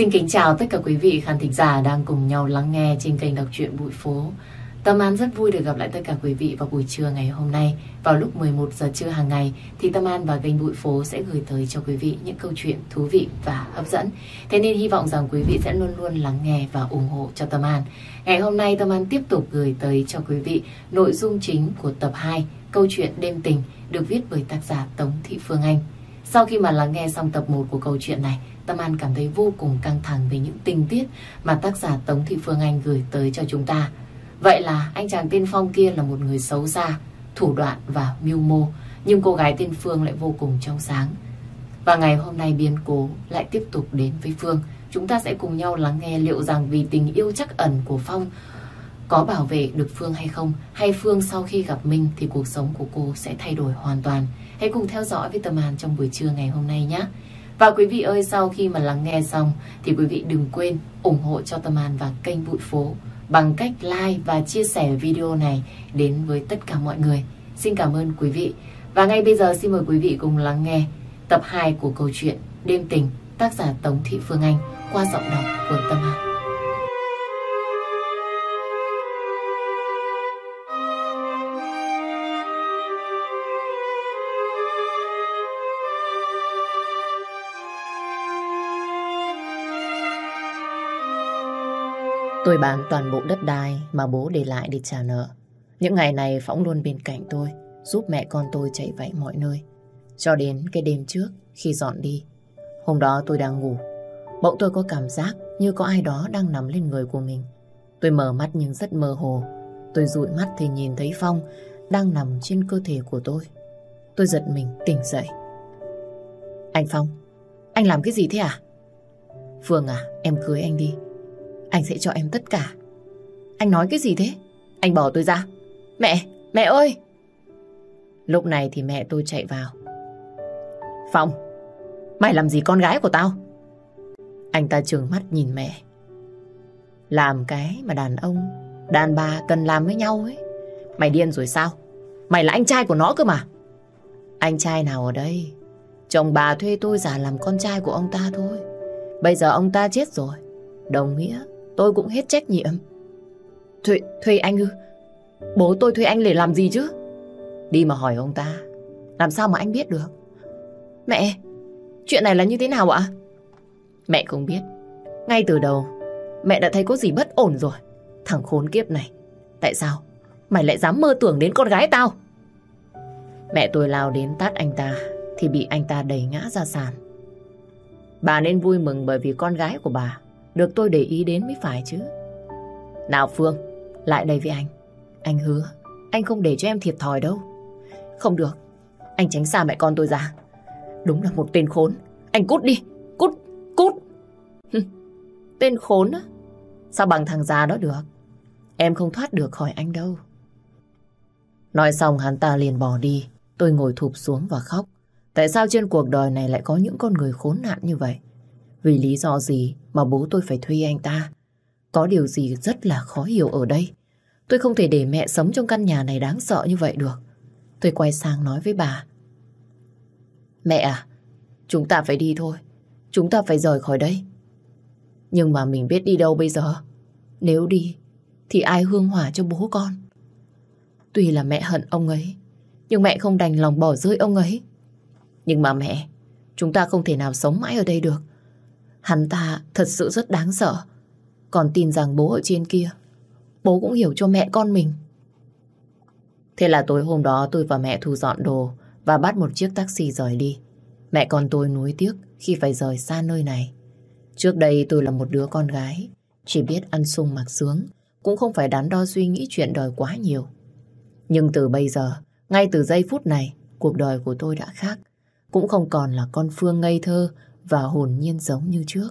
Xin kính chào tất cả quý vị khán thính giả đang cùng nhau lắng nghe trên kênh đọc truyện Bụi Phố. Tâm An rất vui được gặp lại tất cả quý vị vào buổi trưa ngày hôm nay. Vào lúc 11 giờ trưa hàng ngày thì Tâm An và kênh Bụi Phố sẽ gửi tới cho quý vị những câu chuyện thú vị và hấp dẫn. Thế nên hy vọng rằng quý vị sẽ luôn luôn lắng nghe và ủng hộ cho Tâm An. Ngày hôm nay Tâm An tiếp tục gửi tới cho quý vị nội dung chính của tập 2 câu chuyện đêm tình được viết bởi tác giả Tống Thị Phương Anh. Sau khi mà lắng nghe xong tập 1 của câu chuyện này, Tâm An cảm thấy vô cùng căng thẳng về những tình tiết mà tác giả Tống Thị Phương Anh gửi tới cho chúng ta. Vậy là anh chàng tên Phong kia là một người xấu xa, thủ đoạn và mưu mô, nhưng cô gái tên Phương lại vô cùng trong sáng. Và ngày hôm nay biến cố lại tiếp tục đến với Phương. Chúng ta sẽ cùng nhau lắng nghe liệu rằng vì tình yêu chắc ẩn của Phong có bảo vệ được Phương hay không, hay Phương sau khi gặp Minh thì cuộc sống của cô sẽ thay đổi hoàn toàn. Hãy cùng theo dõi với Tâm An trong buổi trưa ngày hôm nay nhé. Và quý vị ơi, sau khi mà lắng nghe xong thì quý vị đừng quên ủng hộ cho Tâm An và kênh Bụi Phố bằng cách like và chia sẻ video này đến với tất cả mọi người. Xin cảm ơn quý vị. Và ngay bây giờ xin mời quý vị cùng lắng nghe tập 2 của câu chuyện Đêm tình tác giả Tống Thị Phương Anh qua giọng đọc của Tâm An. Tôi bán toàn bộ đất đai mà bố để lại để trả nợ. Những ngày này Phóng luôn bên cạnh tôi, giúp mẹ con tôi chạy vẫy mọi nơi. Cho đến cái đêm trước khi dọn đi. Hôm đó tôi đang ngủ. Bỗng tôi có cảm giác như có ai đó đang nằm lên người của mình. Tôi mở mắt nhưng rất mơ hồ. Tôi dụi mắt thì nhìn thấy Phong đang nằm trên cơ thể của tôi. Tôi giật mình tỉnh dậy. Anh Phong, anh làm cái gì thế à? Phương à, em cưới anh đi. Anh sẽ cho em tất cả. Anh nói cái gì thế? Anh bỏ tôi ra. Mẹ, mẹ ơi! Lúc này thì mẹ tôi chạy vào. Phong, mày làm gì con gái của tao? Anh ta trừng mắt nhìn mẹ. Làm cái mà đàn ông, đàn bà cần làm với nhau ấy. Mày điên rồi sao? Mày là anh trai của nó cơ mà. Anh trai nào ở đây? Chồng bà thuê tôi giả làm con trai của ông ta thôi. Bây giờ ông ta chết rồi. Đồng nghĩa tôi cũng hết trách nhiệm. Thuê, thuê anh ư? Bố tôi thuê anh để làm gì chứ? Đi mà hỏi ông ta. Làm sao mà anh biết được? Mẹ, chuyện này là như thế nào ạ? Mẹ không biết. Ngay từ đầu, mẹ đã thấy có gì bất ổn rồi. Thằng khốn kiếp này. Tại sao? Mày lại dám mơ tưởng đến con gái tao? Mẹ tôi lao đến tát anh ta, thì bị anh ta đẩy ngã ra sàn. Bà nên vui mừng bởi vì con gái của bà được tôi để ý đến mới phải chứ. Nào Phương, lại đây với anh. Anh hứa, anh không để cho em thiệt thòi đâu. Không được, anh tránh xa mẹ con tôi ra. Đúng là một tên khốn. Anh cút đi, cút, cút. tên khốn á? Sao bằng thằng già đó được? Em không thoát được khỏi anh đâu. Nói xong hắn ta liền bỏ đi. Tôi ngồi thụp xuống và khóc. Tại sao trên cuộc đời này lại có những con người khốn nạn như vậy? Vì lý do gì mà bố tôi phải thuê anh ta? Có điều gì rất là khó hiểu ở đây. Tôi không thể để mẹ sống trong căn nhà này đáng sợ như vậy được. Tôi quay sang nói với bà. Mẹ à, chúng ta phải đi thôi. Chúng ta phải rời khỏi đây. Nhưng mà mình biết đi đâu bây giờ? Nếu đi, thì ai hương hỏa cho bố con? Tuy là mẹ hận ông ấy, nhưng mẹ không đành lòng bỏ rơi ông ấy. Nhưng mà mẹ, chúng ta không thể nào sống mãi ở đây được. Hắn ta thật sự rất đáng sợ. Còn tin rằng bố ở trên kia, bố cũng hiểu cho mẹ con mình. Thế là tối hôm đó tôi và mẹ thu dọn đồ và bắt một chiếc taxi rời đi. Mẹ con tôi nuối tiếc khi phải rời xa nơi này. Trước đây tôi là một đứa con gái, chỉ biết ăn sung mặc sướng, cũng không phải đắn đo suy nghĩ chuyện đời quá nhiều. Nhưng từ bây giờ, ngay từ giây phút này, cuộc đời của tôi đã khác. Cũng không còn là con Phương ngây thơ và hồn nhiên giống như trước.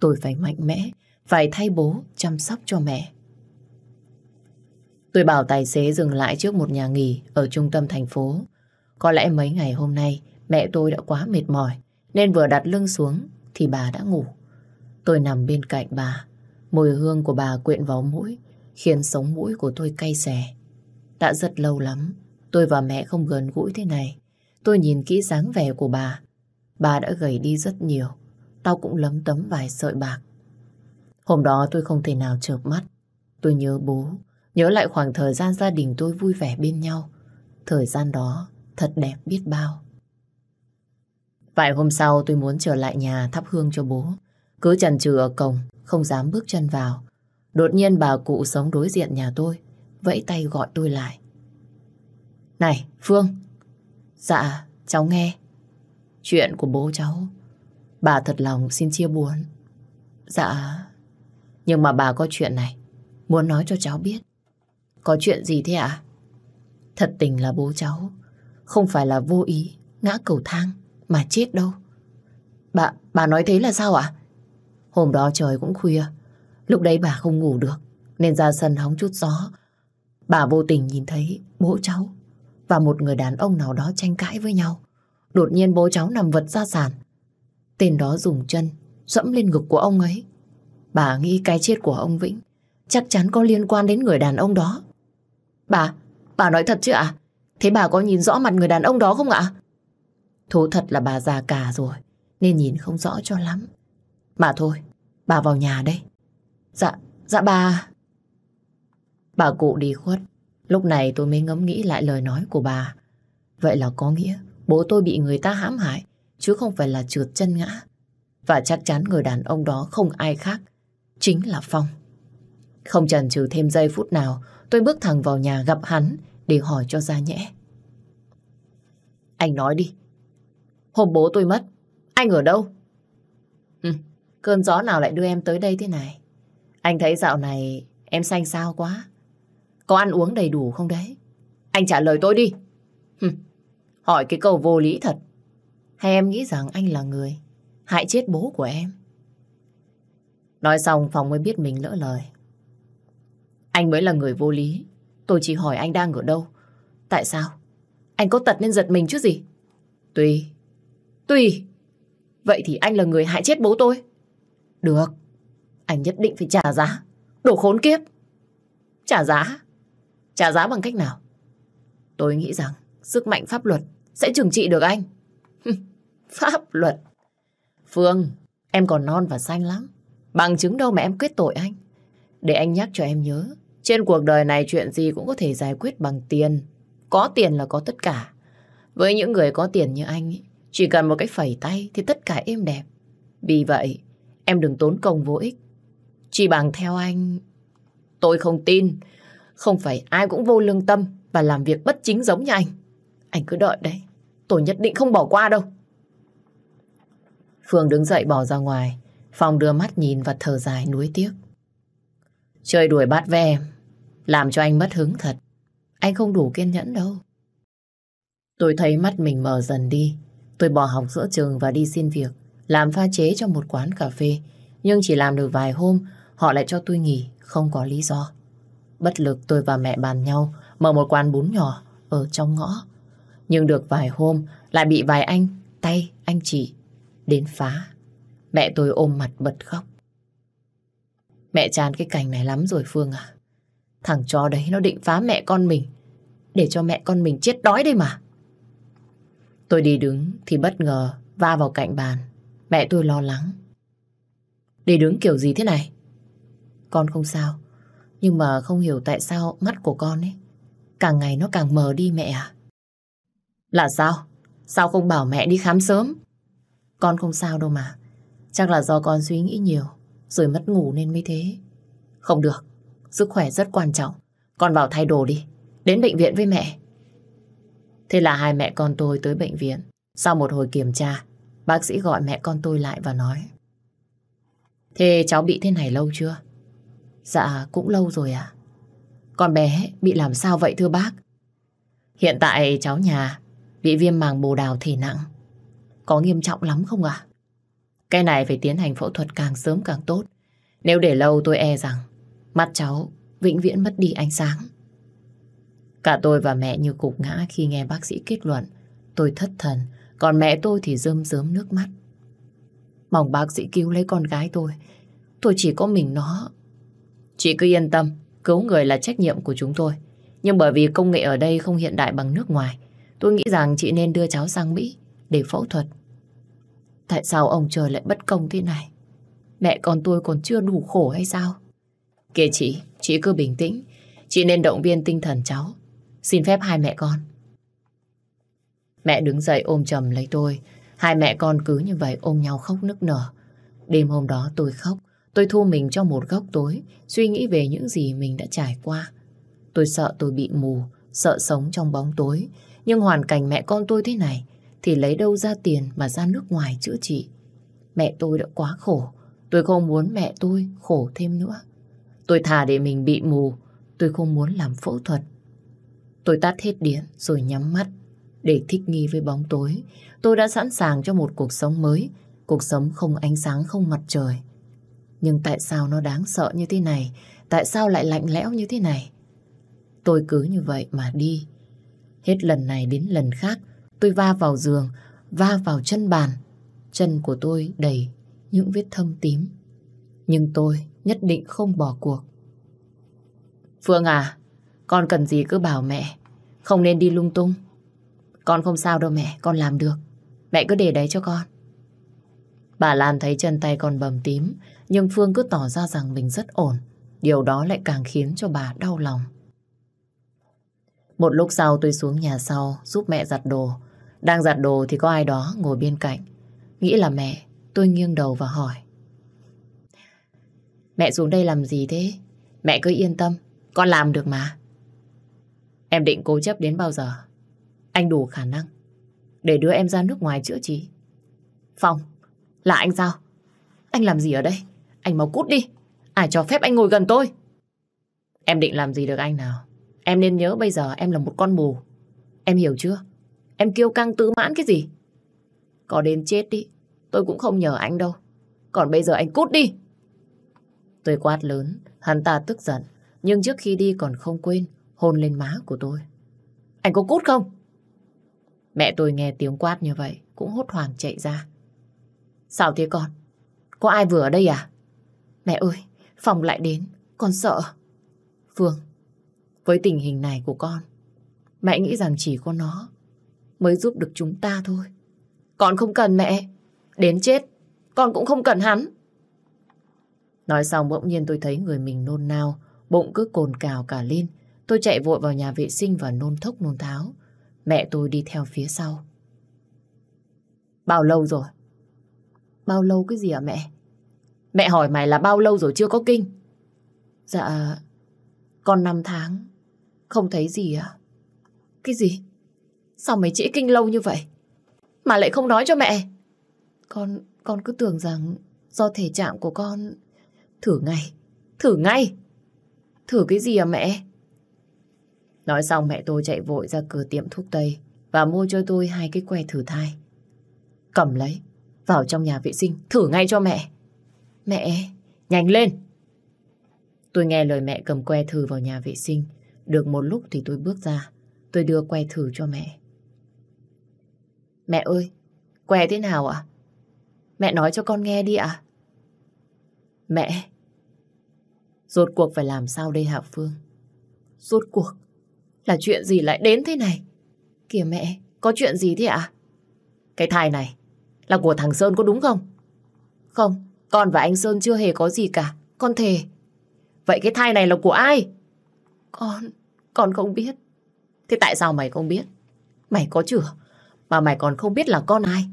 Tôi phải mạnh mẽ, phải thay bố chăm sóc cho mẹ. Tôi bảo tài xế dừng lại trước một nhà nghỉ ở trung tâm thành phố. Có lẽ mấy ngày hôm nay mẹ tôi đã quá mệt mỏi nên vừa đặt lưng xuống thì bà đã ngủ. Tôi nằm bên cạnh bà. Mùi hương của bà quyện vào mũi khiến sống mũi của tôi cay xè. Đã rất lâu lắm tôi và mẹ không gần gũi thế này. Tôi nhìn kỹ dáng vẻ của bà Bà đã gầy đi rất nhiều. tao cũng lấm tấm vài sợi bạc. Hôm đó tôi không thể nào chợp mắt. Tôi nhớ bố, nhớ lại khoảng thời gian gia đình tôi vui vẻ bên nhau. Thời gian đó thật đẹp biết bao. Vài hôm sau tôi muốn trở lại nhà thắp hương cho bố. Cứ chần chừ ở cổng, không dám bước chân vào. Đột nhiên bà cụ sống đối diện nhà tôi, vẫy tay gọi tôi lại. Này, Phương. Dạ, cháu nghe. Chuyện của bố cháu. Bà thật lòng xin chia buồn. Dạ. Nhưng mà bà có chuyện này. Muốn nói cho cháu biết. Có chuyện gì thế ạ? Thật tình là bố cháu. Không phải là vô ý ngã cầu thang mà chết đâu. Bà, bà nói thế là sao ạ? Hôm đó trời cũng khuya. Lúc đấy bà không ngủ được nên ra sân hóng chút gió. Bà vô tình nhìn thấy bố cháu và một người đàn ông nào đó tranh cãi với nhau. Đột nhiên bố cháu nằm vật ra sàn. Tên đó dùng chân dẫm lên ngực của ông ấy. Bà nghĩ cái chết của ông Vĩnh chắc chắn có liên quan đến người đàn ông đó. Bà, bà nói thật chứ ạ? Thế bà có nhìn rõ mặt người đàn ông đó không ạ? Thú thật là bà già cả rồi, nên nhìn không rõ cho lắm. Mà thôi, bà vào nhà đây. Dạ, dạ bà... Bà cụ đi khuất, lúc này tôi mới ngẫm nghĩ lại lời nói của bà. Vậy là có nghĩa bố tôi bị người ta hãm hại, chứ không phải là trượt chân ngã. Và chắc chắn người đàn ông đó không ai khác, chính là Phong. Không chần chừ thêm giây phút nào, tôi bước thẳng vào nhà gặp hắn để hỏi cho ra nhẽ. Anh nói đi. Hôm bố tôi mất, anh ở đâu? Ừ, cơn gió nào lại đưa em tới đây thế này? Anh thấy dạo này em xanh sao quá. Có ăn uống đầy đủ không đấy? Anh trả lời tôi đi. Hỏi cái câu vô lý thật. Hay em nghĩ rằng anh là người hại chết bố của em? Nói xong, Phong mới biết mình lỡ lời. Anh mới là người vô lý. Tôi chỉ hỏi anh đang ở đâu. Tại sao? Anh có tật nên giật mình chứ gì? Tùy. Tùy. Vậy thì anh là người hại chết bố tôi. Được. Anh nhất định phải trả giá. Đồ khốn kiếp. Trả giá? Trả giá bằng cách nào? Tôi nghĩ rằng sức mạnh pháp luật sẽ trừng trị được anh. pháp luật? Phương, em còn non và xanh lắm. Bằng chứng đâu mà em quyết tội anh. Để anh nhắc cho em nhớ, trên cuộc đời này chuyện gì cũng có thể giải quyết bằng tiền. Có tiền là có tất cả. Với những người có tiền như anh, chỉ cần một cái phẩy tay thì tất cả êm đẹp. Vì vậy, em đừng tốn công vô ích. Chỉ bằng theo anh... Tôi không tin. Không phải ai cũng vô lương tâm và làm việc bất chính giống như anh. Anh cứ đợi đấy. Tôi nhất định không bỏ qua đâu. Phương đứng dậy bỏ ra ngoài. Phong đưa mắt nhìn và thở dài nuối tiếc. Chơi đuổi bắt ve em, làm cho anh mất hứng thật. Anh không đủ kiên nhẫn đâu. Tôi thấy mắt mình mờ dần đi. Tôi bỏ học giữa trường và đi xin việc, làm pha chế cho một quán cà phê. Nhưng chỉ làm được vài hôm, họ lại cho tôi nghỉ, không có lý do. Bất lực tôi và mẹ bàn nhau mở một quán bún nhỏ ở trong ngõ. Nhưng được vài hôm lại bị vài anh, tay, anh chị đến phá. Mẹ tôi ôm mặt bật khóc. Mẹ chán cái cảnh này lắm rồi Phương à. Thằng chó đấy nó định phá mẹ con mình. Để cho mẹ con mình chết đói đây mà. Tôi đi đứng thì bất ngờ va vào cạnh bàn. Mẹ tôi lo lắng. Đi đứng kiểu gì thế này? Con không sao. Nhưng mà không hiểu tại sao mắt của con ấy càng ngày nó càng mờ đi mẹ à. Là sao? Sao không bảo mẹ đi khám sớm? Con không sao đâu mà. Chắc là do con suy nghĩ nhiều rồi mất ngủ nên mới thế. Không được, sức khỏe rất quan trọng. Con vào thay đồ đi, đến bệnh viện với mẹ. Thế là hai mẹ con tôi tới bệnh viện. Sau một hồi kiểm tra, bác sĩ gọi mẹ con tôi lại và nói. Thế cháu bị thế này lâu chưa? Dạ, cũng lâu rồi à. Con bé bị làm sao vậy thưa bác? Hiện tại cháu nhà bị viêm màng bồ đào thể nặng. Có nghiêm trọng lắm không ạ? Cái này phải tiến hành phẫu thuật càng sớm càng tốt. Nếu để lâu tôi e rằng mắt cháu vĩnh viễn mất đi ánh sáng. Cả tôi và mẹ như cục ngã khi nghe bác sĩ kết luận. Tôi thất thần, còn mẹ tôi thì rơm rớm nước mắt. Mong bác sĩ cứu lấy con gái tôi. Tôi chỉ có mình nó. Chị cứ yên tâm, cứu người là trách nhiệm của chúng tôi. Nhưng bởi vì công nghệ ở đây không hiện đại bằng nước ngoài, tôi nghĩ rằng chị nên đưa cháu sang Mỹ để phẫu thuật Tại sao ông trời lại bất công thế này? Mẹ con tôi còn chưa đủ khổ hay sao? Kìa chị, chị cứ bình tĩnh. Chị nên động viên tinh thần cháu. Xin phép hai mẹ con. Mẹ đứng dậy ôm chầm lấy tôi. Hai mẹ con cứ như vậy ôm nhau khóc nức nở. Đêm hôm đó tôi khóc. Tôi thu mình trong một góc tối, suy nghĩ về những gì mình đã trải qua. Tôi sợ tôi bị mù, sợ sống trong bóng tối. Nhưng hoàn cảnh mẹ con tôi thế này, thì lấy đâu ra tiền mà ra nước ngoài chữa trị. Mẹ tôi đã quá khổ, tôi không muốn mẹ tôi khổ thêm nữa. Tôi thà để mình bị mù, tôi không muốn làm phẫu thuật. Tôi tắt hết điện rồi nhắm mắt để thích nghi với bóng tối. Tôi đã sẵn sàng cho một cuộc sống mới, cuộc sống không ánh sáng, không mặt trời. Nhưng tại sao nó đáng sợ như thế này? Tại sao lại lạnh lẽo như thế này? Tôi cứ như vậy mà đi. Hết lần này đến lần khác, tôi va vào giường, va vào chân bàn. Chân của tôi đầy những vết thâm tím. Nhưng tôi nhất định không bỏ cuộc. Phương à, con cần gì cứ bảo mẹ, không nên đi lung tung. Con không sao đâu mẹ, con làm được. Mẹ cứ để đấy cho con. Bà Lan thấy chân tay con bầm tím, nhưng Phương cứ tỏ ra rằng mình rất ổn. Điều đó lại càng khiến cho bà đau lòng. Một lúc sau tôi xuống nhà sau giúp mẹ giặt đồ. Đang giặt đồ thì có ai đó ngồi bên cạnh. Nghĩ là mẹ, tôi nghiêng đầu và hỏi. Mẹ xuống đây làm gì thế? Mẹ cứ yên tâm, con làm được mà. Em định cố chấp đến bao giờ? Anh đủ khả năng để đưa em ra nước ngoài chữa trị. Phong, là anh sao? Anh làm gì ở đây? Anh mau cút đi. Ai cho phép anh ngồi gần tôi? Em định làm gì được anh nào? Em nên nhớ bây giờ em là một con mù. Em hiểu chưa? Em kêu căng tự mãn cái gì? Có đến chết đi, tôi cũng không nhờ anh đâu. Còn bây giờ anh cút đi. Tôi quát lớn, hắn ta tức giận. Nhưng trước khi đi còn không quên hôn lên má của tôi. Anh có cút không? Mẹ tôi nghe tiếng quát như vậy cũng hốt hoảng chạy ra. Sao thế con? Có ai vừa ở đây à? Mẹ ơi, phòng lại đến, con sợ. Phương, với tình hình này của con, mẹ nghĩ rằng chỉ có nó mới giúp được chúng ta thôi. Con không cần mẹ. Đến chết, con cũng không cần hắn. Nói xong bỗng nhiên tôi thấy người mình nôn nao, bụng cứ cồn cào cả lên. Tôi chạy vội vào nhà vệ sinh và nôn thốc nôn tháo. Mẹ tôi đi theo phía sau. Bao lâu rồi? Bao lâu cái gì à mẹ? Mẹ hỏi mày là bao lâu rồi chưa có kinh? Dạ, con 5 tháng. Không thấy gì à? Cái gì? Sao mày chỉ kinh lâu như vậy? Mà lại không nói cho mẹ. Con, con cứ tưởng rằng do thể trạng của con... Thử ngay, thử ngay. Thử cái gì à mẹ? Nói xong mẹ tôi chạy vội ra cửa tiệm thuốc Tây và mua cho tôi hai cái que thử thai. Cầm lấy, vào trong nhà vệ sinh, thử ngay cho mẹ. Mẹ, nhanh lên! Tôi nghe lời mẹ cầm que thử vào nhà vệ sinh. Được một lúc thì tôi bước ra. Tôi đưa que thử cho mẹ. Mẹ ơi, que thế nào ạ? Mẹ nói cho con nghe đi ạ. Mẹ, rốt cuộc phải làm sao đây Hạ Phương? Rốt cuộc là chuyện gì lại đến thế này? Kìa mẹ, có chuyện gì thế ạ? Cái thai này là của thằng Sơn có đúng không? Không, con và anh Sơn chưa hề có gì cả. Con thề. Vậy cái thai này là của ai? Con, con không biết. Thế tại sao mày không biết? Mày có chửa, mà mày còn không biết là con ai?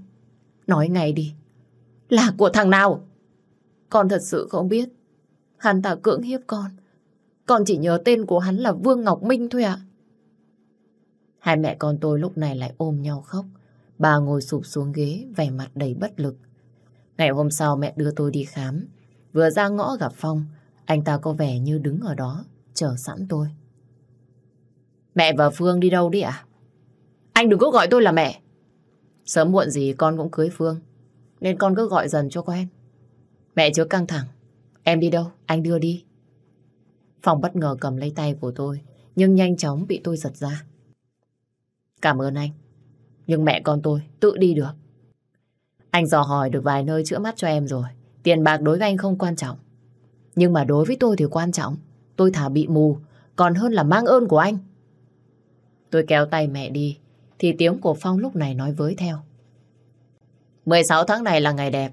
Nói ngay đi. Là của thằng nào? Con thật sự không biết. Hắn ta cưỡng hiếp con. Con chỉ nhớ tên của hắn là Vương Ngọc Minh thôi ạ. Hai mẹ con tôi lúc này lại ôm nhau khóc. Bà ngồi sụp xuống ghế, vẻ mặt đầy bất lực. Ngày hôm sau mẹ đưa tôi đi khám. Vừa ra ngõ gặp Phong, anh ta có vẻ như đứng ở đó, chờ sẵn tôi. Mẹ và Phương đi đâu đi ạ? Anh đừng có gọi tôi là mẹ. Sớm muộn gì con cũng cưới Phương, nên con cứ gọi dần cho quen. Mẹ chưa căng thẳng. Em đi đâu? Anh đưa đi. phòng bất ngờ cầm lấy tay của tôi, nhưng nhanh chóng bị tôi giật ra. Cảm ơn anh. Nhưng mẹ con tôi tự đi được. Anh dò hỏi được vài nơi chữa mắt cho em rồi. Tiền bạc đối với anh không quan trọng. Nhưng mà đối với tôi thì quan trọng. Tôi thả bị mù, còn hơn là mang ơn của anh. Tôi kéo tay mẹ đi, thì tiếng của Phong lúc này nói với theo. 16 tháng này là ngày đẹp.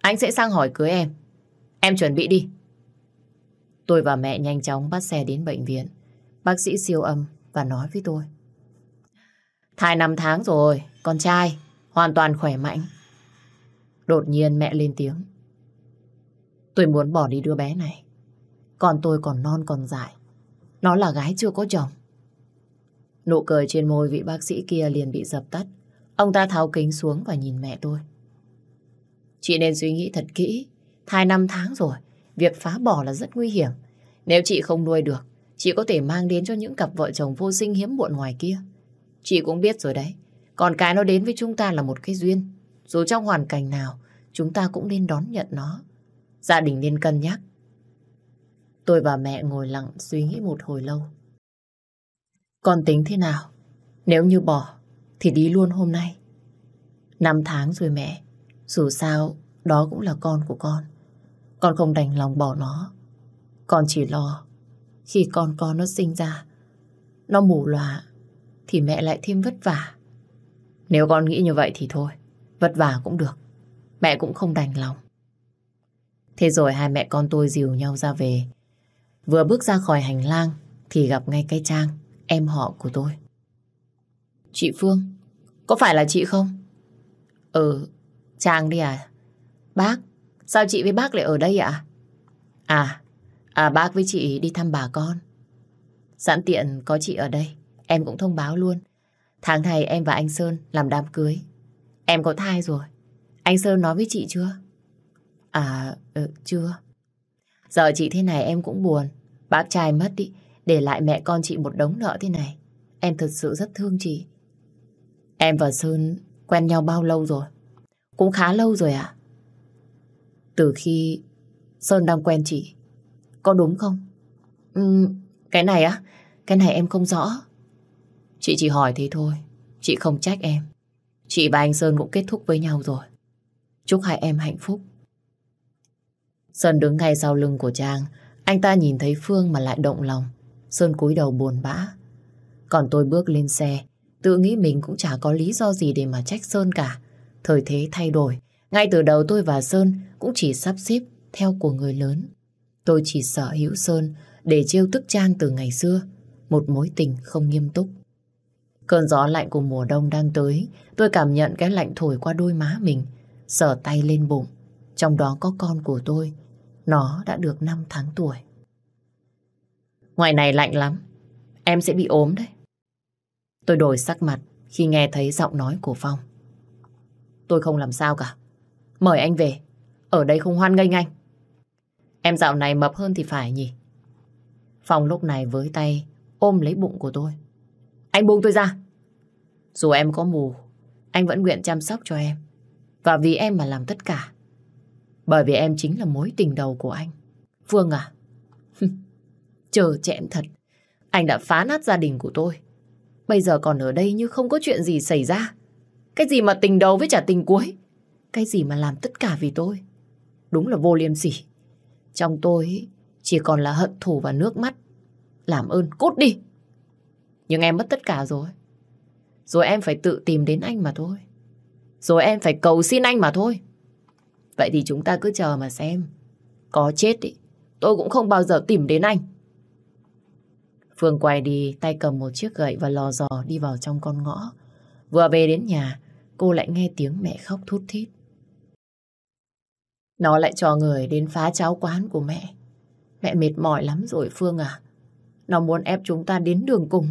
Anh sẽ sang hỏi cưới em. Em chuẩn bị đi. Tôi và mẹ nhanh chóng bắt xe đến bệnh viện. Bác sĩ siêu âm và nói với tôi. Thai 5 tháng rồi, con trai, hoàn toàn khỏe mạnh. Đột nhiên mẹ lên tiếng. Tôi muốn bỏ đi đứa bé này. Còn tôi còn non còn dại. Nó là gái chưa có chồng. Nụ cười trên môi vị bác sĩ kia liền bị dập tắt. Ông ta tháo kính xuống và nhìn mẹ tôi. Chị nên suy nghĩ thật kỹ. Thai năm tháng rồi, việc phá bỏ là rất nguy hiểm. Nếu chị không nuôi được, chị có thể mang đến cho những cặp vợ chồng vô sinh hiếm muộn ngoài kia. Chị cũng biết rồi đấy. Còn cái nó đến với chúng ta là một cái duyên. Dù trong hoàn cảnh nào, chúng ta cũng nên đón nhận nó. Gia đình nên cân nhắc. Tôi và mẹ ngồi lặng suy nghĩ một hồi lâu. Con tính thế nào? Nếu như bỏ, thì đi luôn hôm nay. Năm tháng rồi mẹ. Dù sao, đó cũng là con của con. Con không đành lòng bỏ nó. Con chỉ lo khi con con nó sinh ra, nó mù lòa, thì mẹ lại thêm vất vả. Nếu con nghĩ như vậy thì thôi, vất vả cũng được. Mẹ cũng không đành lòng. Thế rồi hai mẹ con tôi dìu nhau ra về. Vừa bước ra khỏi hành lang thì gặp ngay cái Trang, em họ của tôi. Chị Phương, có phải là chị không? Ừ, Trang đi à? Bác, sao chị với bác lại ở đây ạ? À, à bác với chị đi thăm bà con. Sẵn tiện có chị ở đây, em cũng thông báo luôn. Tháng này em và anh Sơn làm đám cưới. Em có thai rồi. Anh Sơn nói với chị chưa? À, ừ, chưa. Giờ chị thế này em cũng buồn. Bác trai mất đi, để lại mẹ con chị một đống nợ thế này. Em thật sự rất thương chị. Em và Sơn quen nhau bao lâu rồi? Cũng khá lâu rồi ạ. Từ khi Sơn đang quen chị. Có đúng không? Ừ, cái này á, cái này em không rõ. Chị chỉ hỏi thế thôi. Chị không trách em. Chị và anh Sơn cũng kết thúc với nhau rồi. Chúc hai em hạnh phúc. Sơn đứng ngay sau lưng của Trang. Anh ta nhìn thấy Phương mà lại động lòng. Sơn cúi đầu buồn bã. Còn tôi bước lên xe, tự nghĩ mình cũng chả có lý do gì để mà trách Sơn cả. Thời thế thay đổi. Ngay từ đầu tôi và Sơn cũng chỉ sắp xếp theo của người lớn. Tôi chỉ sợ hữu Sơn để trêu tức Trang từ ngày xưa. Một mối tình không nghiêm túc. Cơn gió lạnh của mùa đông đang tới. Tôi cảm nhận cái lạnh thổi qua đôi má mình. sờ tay lên bụng. Trong đó có con của tôi. Nó đã được 5 tháng tuổi. Ngoài này lạnh lắm. Em sẽ bị ốm đấy. Tôi đổi sắc mặt khi nghe thấy giọng nói của Phong. Tôi không làm sao cả. Mời anh về. Ở đây không hoan nghênh anh. Em dạo này mập hơn thì phải nhỉ? Phong lúc này với tay ôm lấy bụng của tôi. Anh buông tôi ra. Dù em có mù, anh vẫn nguyện chăm sóc cho em. Và vì em mà làm tất cả. Bởi vì em chính là mối tình đầu của anh. Phương à? Chờ chẹn thật. Anh đã phá nát gia đình của tôi. Bây giờ còn ở đây như không có chuyện gì xảy ra. Cái gì mà tình đầu với trả tình cuối. Cái gì mà làm tất cả vì tôi. Đúng là vô liêm sỉ. Trong tôi chỉ còn là hận thù và nước mắt. Làm ơn cút đi. Nhưng em mất tất cả rồi. Rồi em phải tự tìm đến anh mà thôi. Rồi em phải cầu xin anh mà thôi. Vậy thì chúng ta cứ chờ mà xem. Có chết ý, tôi cũng không bao giờ tìm đến anh. Phương quay đi, tay cầm một chiếc gậy và lò dò đi vào trong con ngõ. Vừa về đến nhà, cô lại nghe tiếng mẹ khóc thút thít. Nó lại cho người đến phá cháo quán của mẹ. Mẹ mệt mỏi lắm rồi Phương à. Nó muốn ép chúng ta đến đường cùng.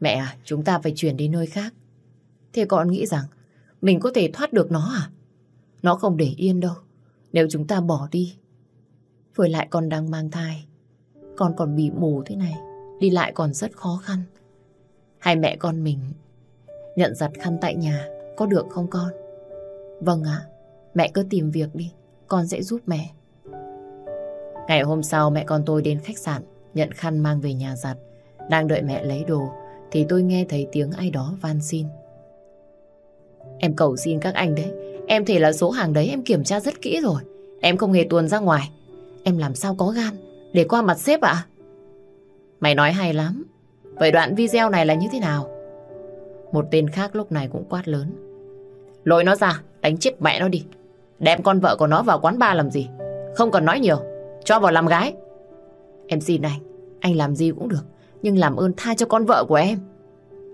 Mẹ à, chúng ta phải chuyển đi nơi khác. Thế con nghĩ rằng mình có thể thoát được nó à? Nó không để yên đâu. Nếu chúng ta bỏ đi. Với lại con đang mang thai. Con còn bị mù thế này. Đi lại còn rất khó khăn. Hai mẹ con mình nhận giặt khăn tại nhà. Có được không con? Vâng ạ. mẹ cứ tìm việc đi. Con sẽ giúp mẹ. Ngày hôm sau mẹ con tôi đến khách sạn, nhận khăn mang về nhà giặt. Đang đợi mẹ lấy đồ, thì tôi nghe thấy tiếng ai đó van xin. Em cầu xin các anh đấy. Em thể là số hàng đấy em kiểm tra rất kỹ rồi. Em không hề tuồn ra ngoài. Em làm sao có gan để qua mặt sếp ạ? Mày nói hay lắm. Vậy đoạn video này là như thế nào? Một tên khác lúc này cũng quát lớn. Lôi nó ra, đánh chết mẹ nó đi. Đem con vợ của nó vào quán bar làm gì? Không cần nói nhiều, cho vào làm gái. Em xin anh, anh làm gì cũng được, nhưng làm ơn tha cho con vợ của em.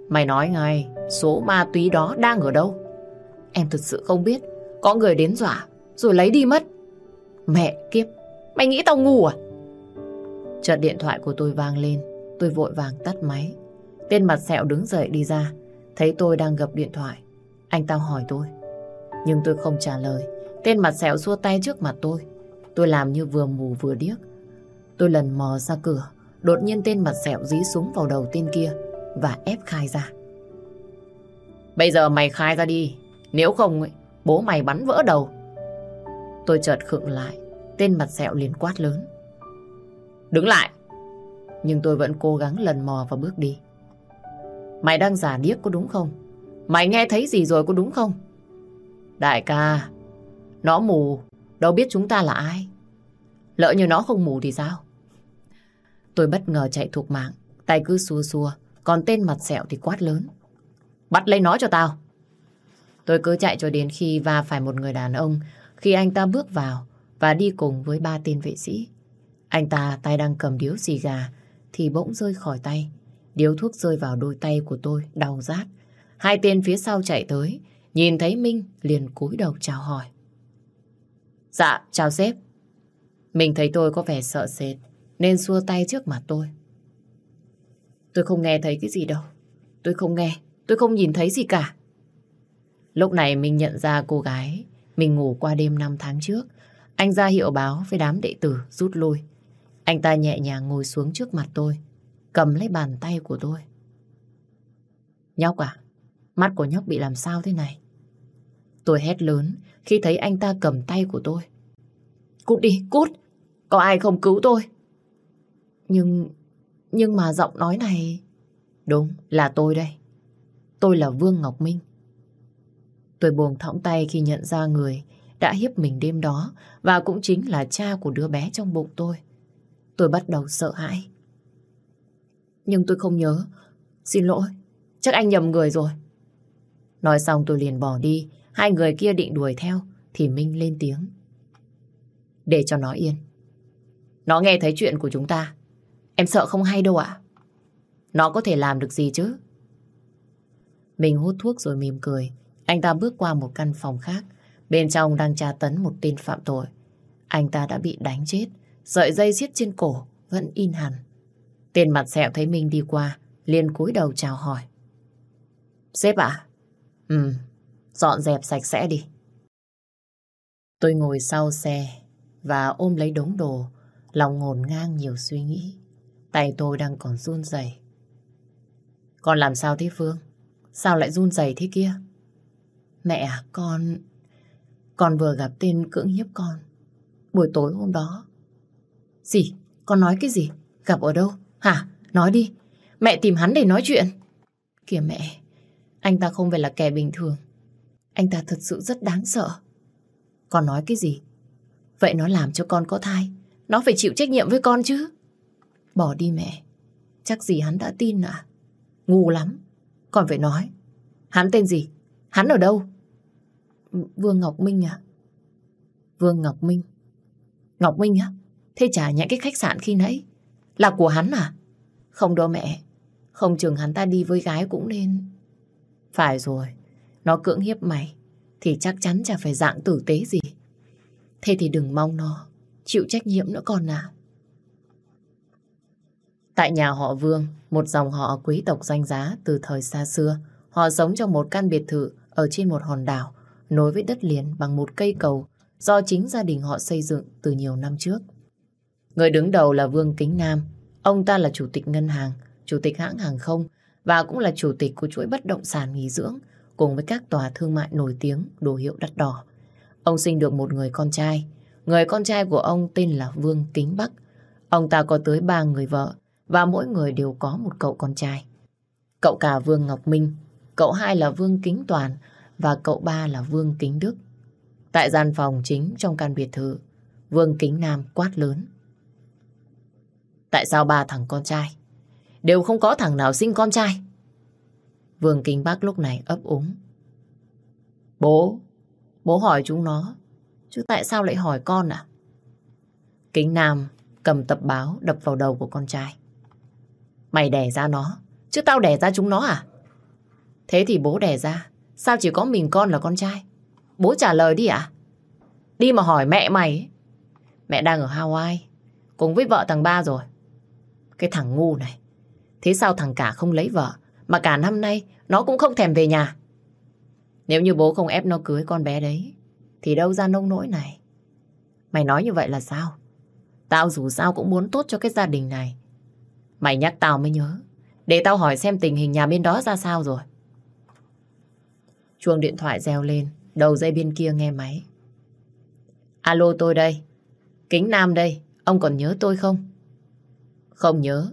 Mày nói ngay, số ma túy đó đang ở đâu? Em thật sự không biết, có người đến dọa, rồi lấy đi mất. Mẹ kiếp, mày nghĩ tao ngu à? Chợt điện thoại của tôi vang lên, tôi vội vàng tắt máy. Tên mặt sẹo đứng dậy đi ra, thấy tôi đang gập điện thoại. Anh ta hỏi tôi, nhưng tôi không trả lời. Tên mặt sẹo xua tay trước mặt tôi. Tôi làm như vừa mù vừa điếc. Tôi lần mò ra cửa, đột nhiên tên mặt sẹo dí súng vào đầu tên kia và ép khai ra. Bây giờ mày khai ra đi, nếu không ấy, bố mày bắn vỡ đầu. Tôi chợt khựng lại, tên mặt sẹo liền quát lớn. Đứng lại! Nhưng tôi vẫn cố gắng lần mò và bước đi. Mày đang giả điếc có đúng không? Mày nghe thấy gì rồi có đúng không? Đại ca, nó mù, đâu biết chúng ta là ai. Lỡ như nó không mù thì sao? Tôi bất ngờ chạy thuộc mạng, tay cứ xua xua, còn tên mặt sẹo thì quát lớn. Bắt lấy nó cho tao. Tôi cứ chạy cho đến khi va phải một người đàn ông, khi anh ta bước vào và đi cùng với ba tên vệ sĩ. Anh ta tay đang cầm điếu xì gà thì bỗng rơi khỏi tay. Điếu thuốc rơi vào đôi tay của tôi, đau rát. Hai tên phía sau chạy tới, nhìn thấy Minh liền cúi đầu chào hỏi. Dạ, chào sếp. Mình thấy tôi có vẻ sợ sệt, nên xua tay trước mặt tôi. Tôi không nghe thấy cái gì đâu. Tôi không nghe, tôi không nhìn thấy gì cả. Lúc này mình nhận ra cô gái mình ngủ qua đêm năm tháng trước. Anh ra hiệu báo với đám đệ tử rút lui. Anh ta nhẹ nhàng ngồi xuống trước mặt tôi, cầm lấy bàn tay của tôi. Nhóc à, mắt của nhóc bị làm sao thế này? Tôi hét lớn khi thấy anh ta cầm tay của tôi. Cút đi, cút! Có ai không cứu tôi? Nhưng, nhưng mà giọng nói này... Đúng, là tôi đây. Tôi là Vương Ngọc Minh. Tôi buồn thõng tay khi nhận ra người đã hiếp mình đêm đó và cũng chính là cha của đứa bé trong bụng tôi. Tôi bắt đầu sợ hãi. Nhưng tôi không nhớ. Xin lỗi, chắc anh nhầm người rồi. Nói xong tôi liền bỏ đi. Hai người kia định đuổi theo thì Minh lên tiếng. Để cho nó yên. Nó nghe thấy chuyện của chúng ta. Em sợ không hay đâu ạ. Nó có thể làm được gì chứ? Mình hút thuốc rồi mỉm cười. Anh ta bước qua một căn phòng khác. Bên trong đang tra tấn một tên phạm tội. Anh ta đã bị đánh chết. Sợi dây xiết trên cổ vẫn in hẳn. Tên mặt sẹo thấy mình đi qua, liền cúi đầu chào hỏi. Sếp ạ? À? Ừ, dọn dẹp sạch sẽ đi. Tôi ngồi sau xe và ôm lấy đống đồ, lòng ngổn ngang nhiều suy nghĩ. Tay tôi đang còn run rẩy. Con làm sao thế Phương? Sao lại run rẩy thế kia? Mẹ à, con... Con vừa gặp tên cưỡng hiếp con. Buổi tối hôm đó. Gì? Con nói cái gì? Gặp ở đâu? Hả? Nói đi. Mẹ tìm hắn để nói chuyện. Kìa mẹ, anh ta không phải là kẻ bình thường. Anh ta thật sự rất đáng sợ. Con nói cái gì? Vậy nó làm cho con có thai. Nó phải chịu trách nhiệm với con chứ. Bỏ đi mẹ. Chắc gì hắn đã tin à? Ngu lắm. Còn phải nói. Hắn tên gì? Hắn ở đâu? Vương Ngọc Minh à? Vương Ngọc Minh. Ngọc Minh á? Thế trả nhẽ cái khách sạn khi nãy là của hắn à? Không đâu mẹ. Không chừng hắn ta đi với gái cũng nên. Phải rồi. Nó cưỡng hiếp mày thì chắc chắn chả phải dạng tử tế gì. Thế thì đừng mong nó chịu trách nhiệm nữa con à. Tại nhà họ Vương, một dòng họ quý tộc danh giá từ thời xa xưa, họ sống trong một căn biệt thự ở trên một hòn đảo, nối với đất liền bằng một cây cầu do chính gia đình họ xây dựng từ nhiều năm trước. Người đứng đầu là Vương Kính Nam. Ông ta là chủ tịch ngân hàng, chủ tịch hãng hàng không và cũng là chủ tịch của chuỗi bất động sản nghỉ dưỡng cùng với các tòa thương mại nổi tiếng đồ hiệu đắt đỏ. Ông sinh được một người con trai. Người con trai của ông tên là Vương Kính Bắc. Ông ta có tới ba người vợ và mỗi người đều có một cậu con trai. Cậu cả Vương Ngọc Minh, cậu hai là Vương Kính Toàn và cậu ba là Vương Kính Đức. Tại gian phòng chính trong căn biệt thự, Vương Kính Nam quát lớn. Tại sao ba thằng con trai đều không có thằng nào sinh con trai? Vương Kính Bắc lúc này ấp úng. Bố, bố hỏi chúng nó, chứ tại sao lại hỏi con à? Kính Nam cầm tập báo đập vào đầu của con trai. Mày đẻ ra nó, chứ tao đẻ ra chúng nó à? Thế thì bố đẻ ra, sao chỉ có mình con là con trai? Bố trả lời đi ạ. Đi mà hỏi mẹ mày. Mẹ đang ở Hawaii, cùng với vợ thằng ba rồi. Cái thằng ngu này. Thế sao thằng cả không lấy vợ, mà cả năm nay nó cũng không thèm về nhà. Nếu như bố không ép nó cưới con bé đấy, thì đâu ra nông nỗi này. Mày nói như vậy là sao? Tao dù sao cũng muốn tốt cho cái gia đình này. Mày nhắc tao mới nhớ. Để tao hỏi xem tình hình nhà bên đó ra sao rồi. Chuông điện thoại reo lên, đầu dây bên kia nghe máy. Alo tôi đây. Kính Nam đây, ông còn nhớ tôi không? Không nhớ.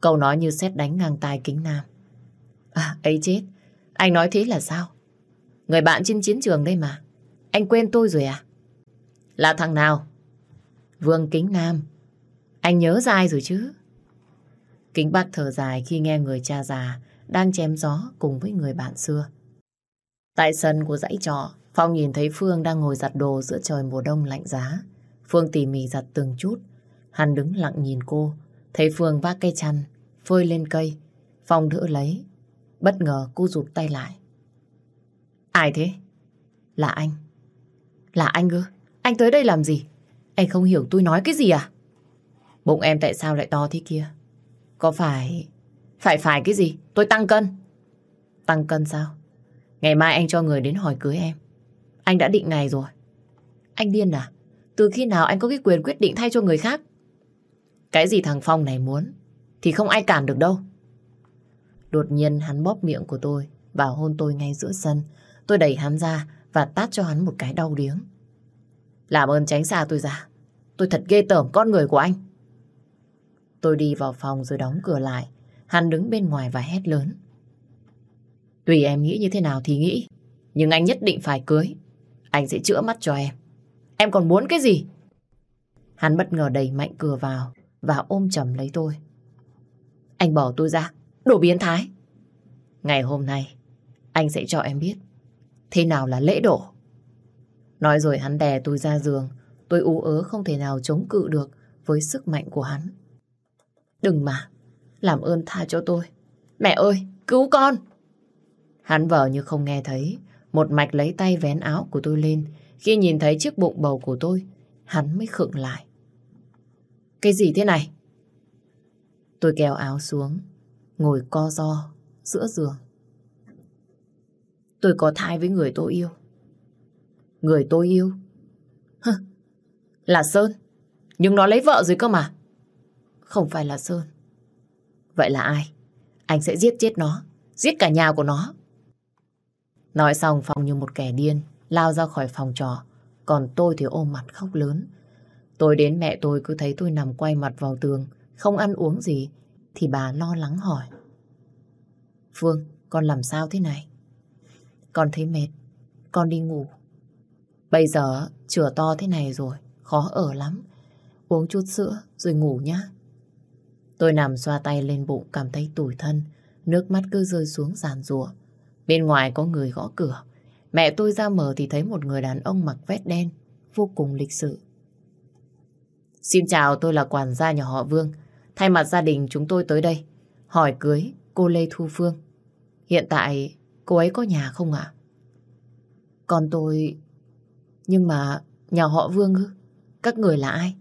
Câu nói như xét đánh ngang tai Kính Nam. À, ấy chết. Anh nói thế là sao? Người bạn trên chiến trường đây mà. Anh quên tôi rồi à? Là thằng nào? Vương Kính Nam. Anh nhớ ra ai rồi chứ? Kính bác thở dài khi nghe người cha già đang chém gió cùng với người bạn xưa. Tại sân của dãy trọ, Phong nhìn thấy Phương đang ngồi giặt đồ giữa trời mùa đông lạnh giá. Phương tỉ mỉ giặt từng chút. Hắn đứng lặng nhìn cô, thấy Phương vác cây chăn, phơi lên cây. Phong đỡ lấy. Bất ngờ cô rụt tay lại. Ai thế? Là anh. Là anh ư? Anh tới đây làm gì? Anh không hiểu tôi nói cái gì à? Bụng em tại sao lại to thế kia? Có phải... Phải phải cái gì? Tôi tăng cân. Tăng cân sao? Ngày mai anh cho người đến hỏi cưới em. Anh đã định ngày rồi. Anh điên à? Từ khi nào anh có cái quyền quyết định thay cho người khác? Cái gì thằng Phong này muốn, thì không ai cản được đâu. Đột nhiên hắn bóp miệng của tôi và hôn tôi ngay giữa sân. Tôi đẩy hắn ra và tát cho hắn một cái đau điếng. Làm ơn tránh xa tôi ra. Tôi thật ghê tởm con người của anh. Tôi đi vào phòng rồi đóng cửa lại. Hắn đứng bên ngoài và hét lớn. Tùy em nghĩ như thế nào thì nghĩ. Nhưng anh nhất định phải cưới. Anh sẽ chữa mắt cho em. Em còn muốn cái gì? Hắn bất ngờ đẩy mạnh cửa vào và ôm chầm lấy tôi. Anh bỏ tôi ra. Đồ biến thái. Ngày hôm nay, anh sẽ cho em biết thế nào là lễ độ. Nói rồi hắn đè tôi ra giường. Tôi ú ớ không thể nào chống cự được với sức mạnh của hắn. Đừng mà, làm ơn tha cho tôi. Mẹ ơi, cứu con! Hắn vờ như không nghe thấy, một mạch lấy tay vén áo của tôi lên. Khi nhìn thấy chiếc bụng bầu của tôi, hắn mới khựng lại. Cái gì thế này? Tôi kéo áo xuống, ngồi co do giữa giường. Tôi có thai với người tôi yêu. Người tôi yêu? Hừ, là Sơn. Nhưng nó lấy vợ rồi cơ mà. Không phải là Sơn. Vậy là ai? Anh sẽ giết chết nó. Giết cả nhà của nó. Nói xong Phong như một kẻ điên, lao ra khỏi phòng trò. Còn tôi thì ôm mặt khóc lớn. Tôi đến mẹ tôi cứ thấy tôi nằm quay mặt vào tường, không ăn uống gì, thì bà lo lắng hỏi. Phương, con làm sao thế này? Con thấy mệt, con đi ngủ. Bây giờ chửa to thế này rồi, khó ở lắm. Uống chút sữa rồi ngủ nhá. Tôi nằm xoa tay lên bụng cảm thấy tủi thân, nước mắt cứ rơi xuống giàn rùa. Bên ngoài có người gõ cửa. Mẹ tôi ra mở thì thấy một người đàn ông mặc vest đen, vô cùng lịch sự. Xin chào, tôi là quản gia nhà họ Vương. Thay mặt gia đình chúng tôi tới đây, hỏi cưới cô Lê Thu Phương. Hiện tại cô ấy có nhà không ạ? Còn tôi... Nhưng mà nhà họ Vương ư? Các người là ai?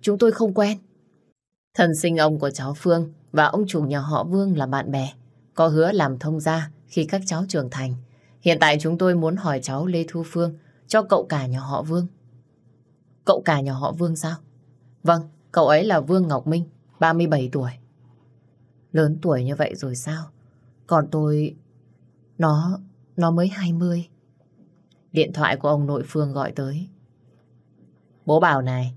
Chúng tôi không quen. Thần sinh ông của cháu Phương và ông chủ nhà họ Vương là bạn bè. Có hứa làm thông gia khi các cháu trưởng thành. Hiện tại chúng tôi muốn hỏi cháu Lê Thu Phương cho cậu cả nhà họ Vương. Cậu cả nhà họ Vương sao? Vâng, cậu ấy là Vương Ngọc Minh, 37 tuổi. Lớn tuổi như vậy rồi sao? Còn tôi... Nó... Nó mới 20. Điện thoại của ông nội Phương gọi tới. Bố bảo này,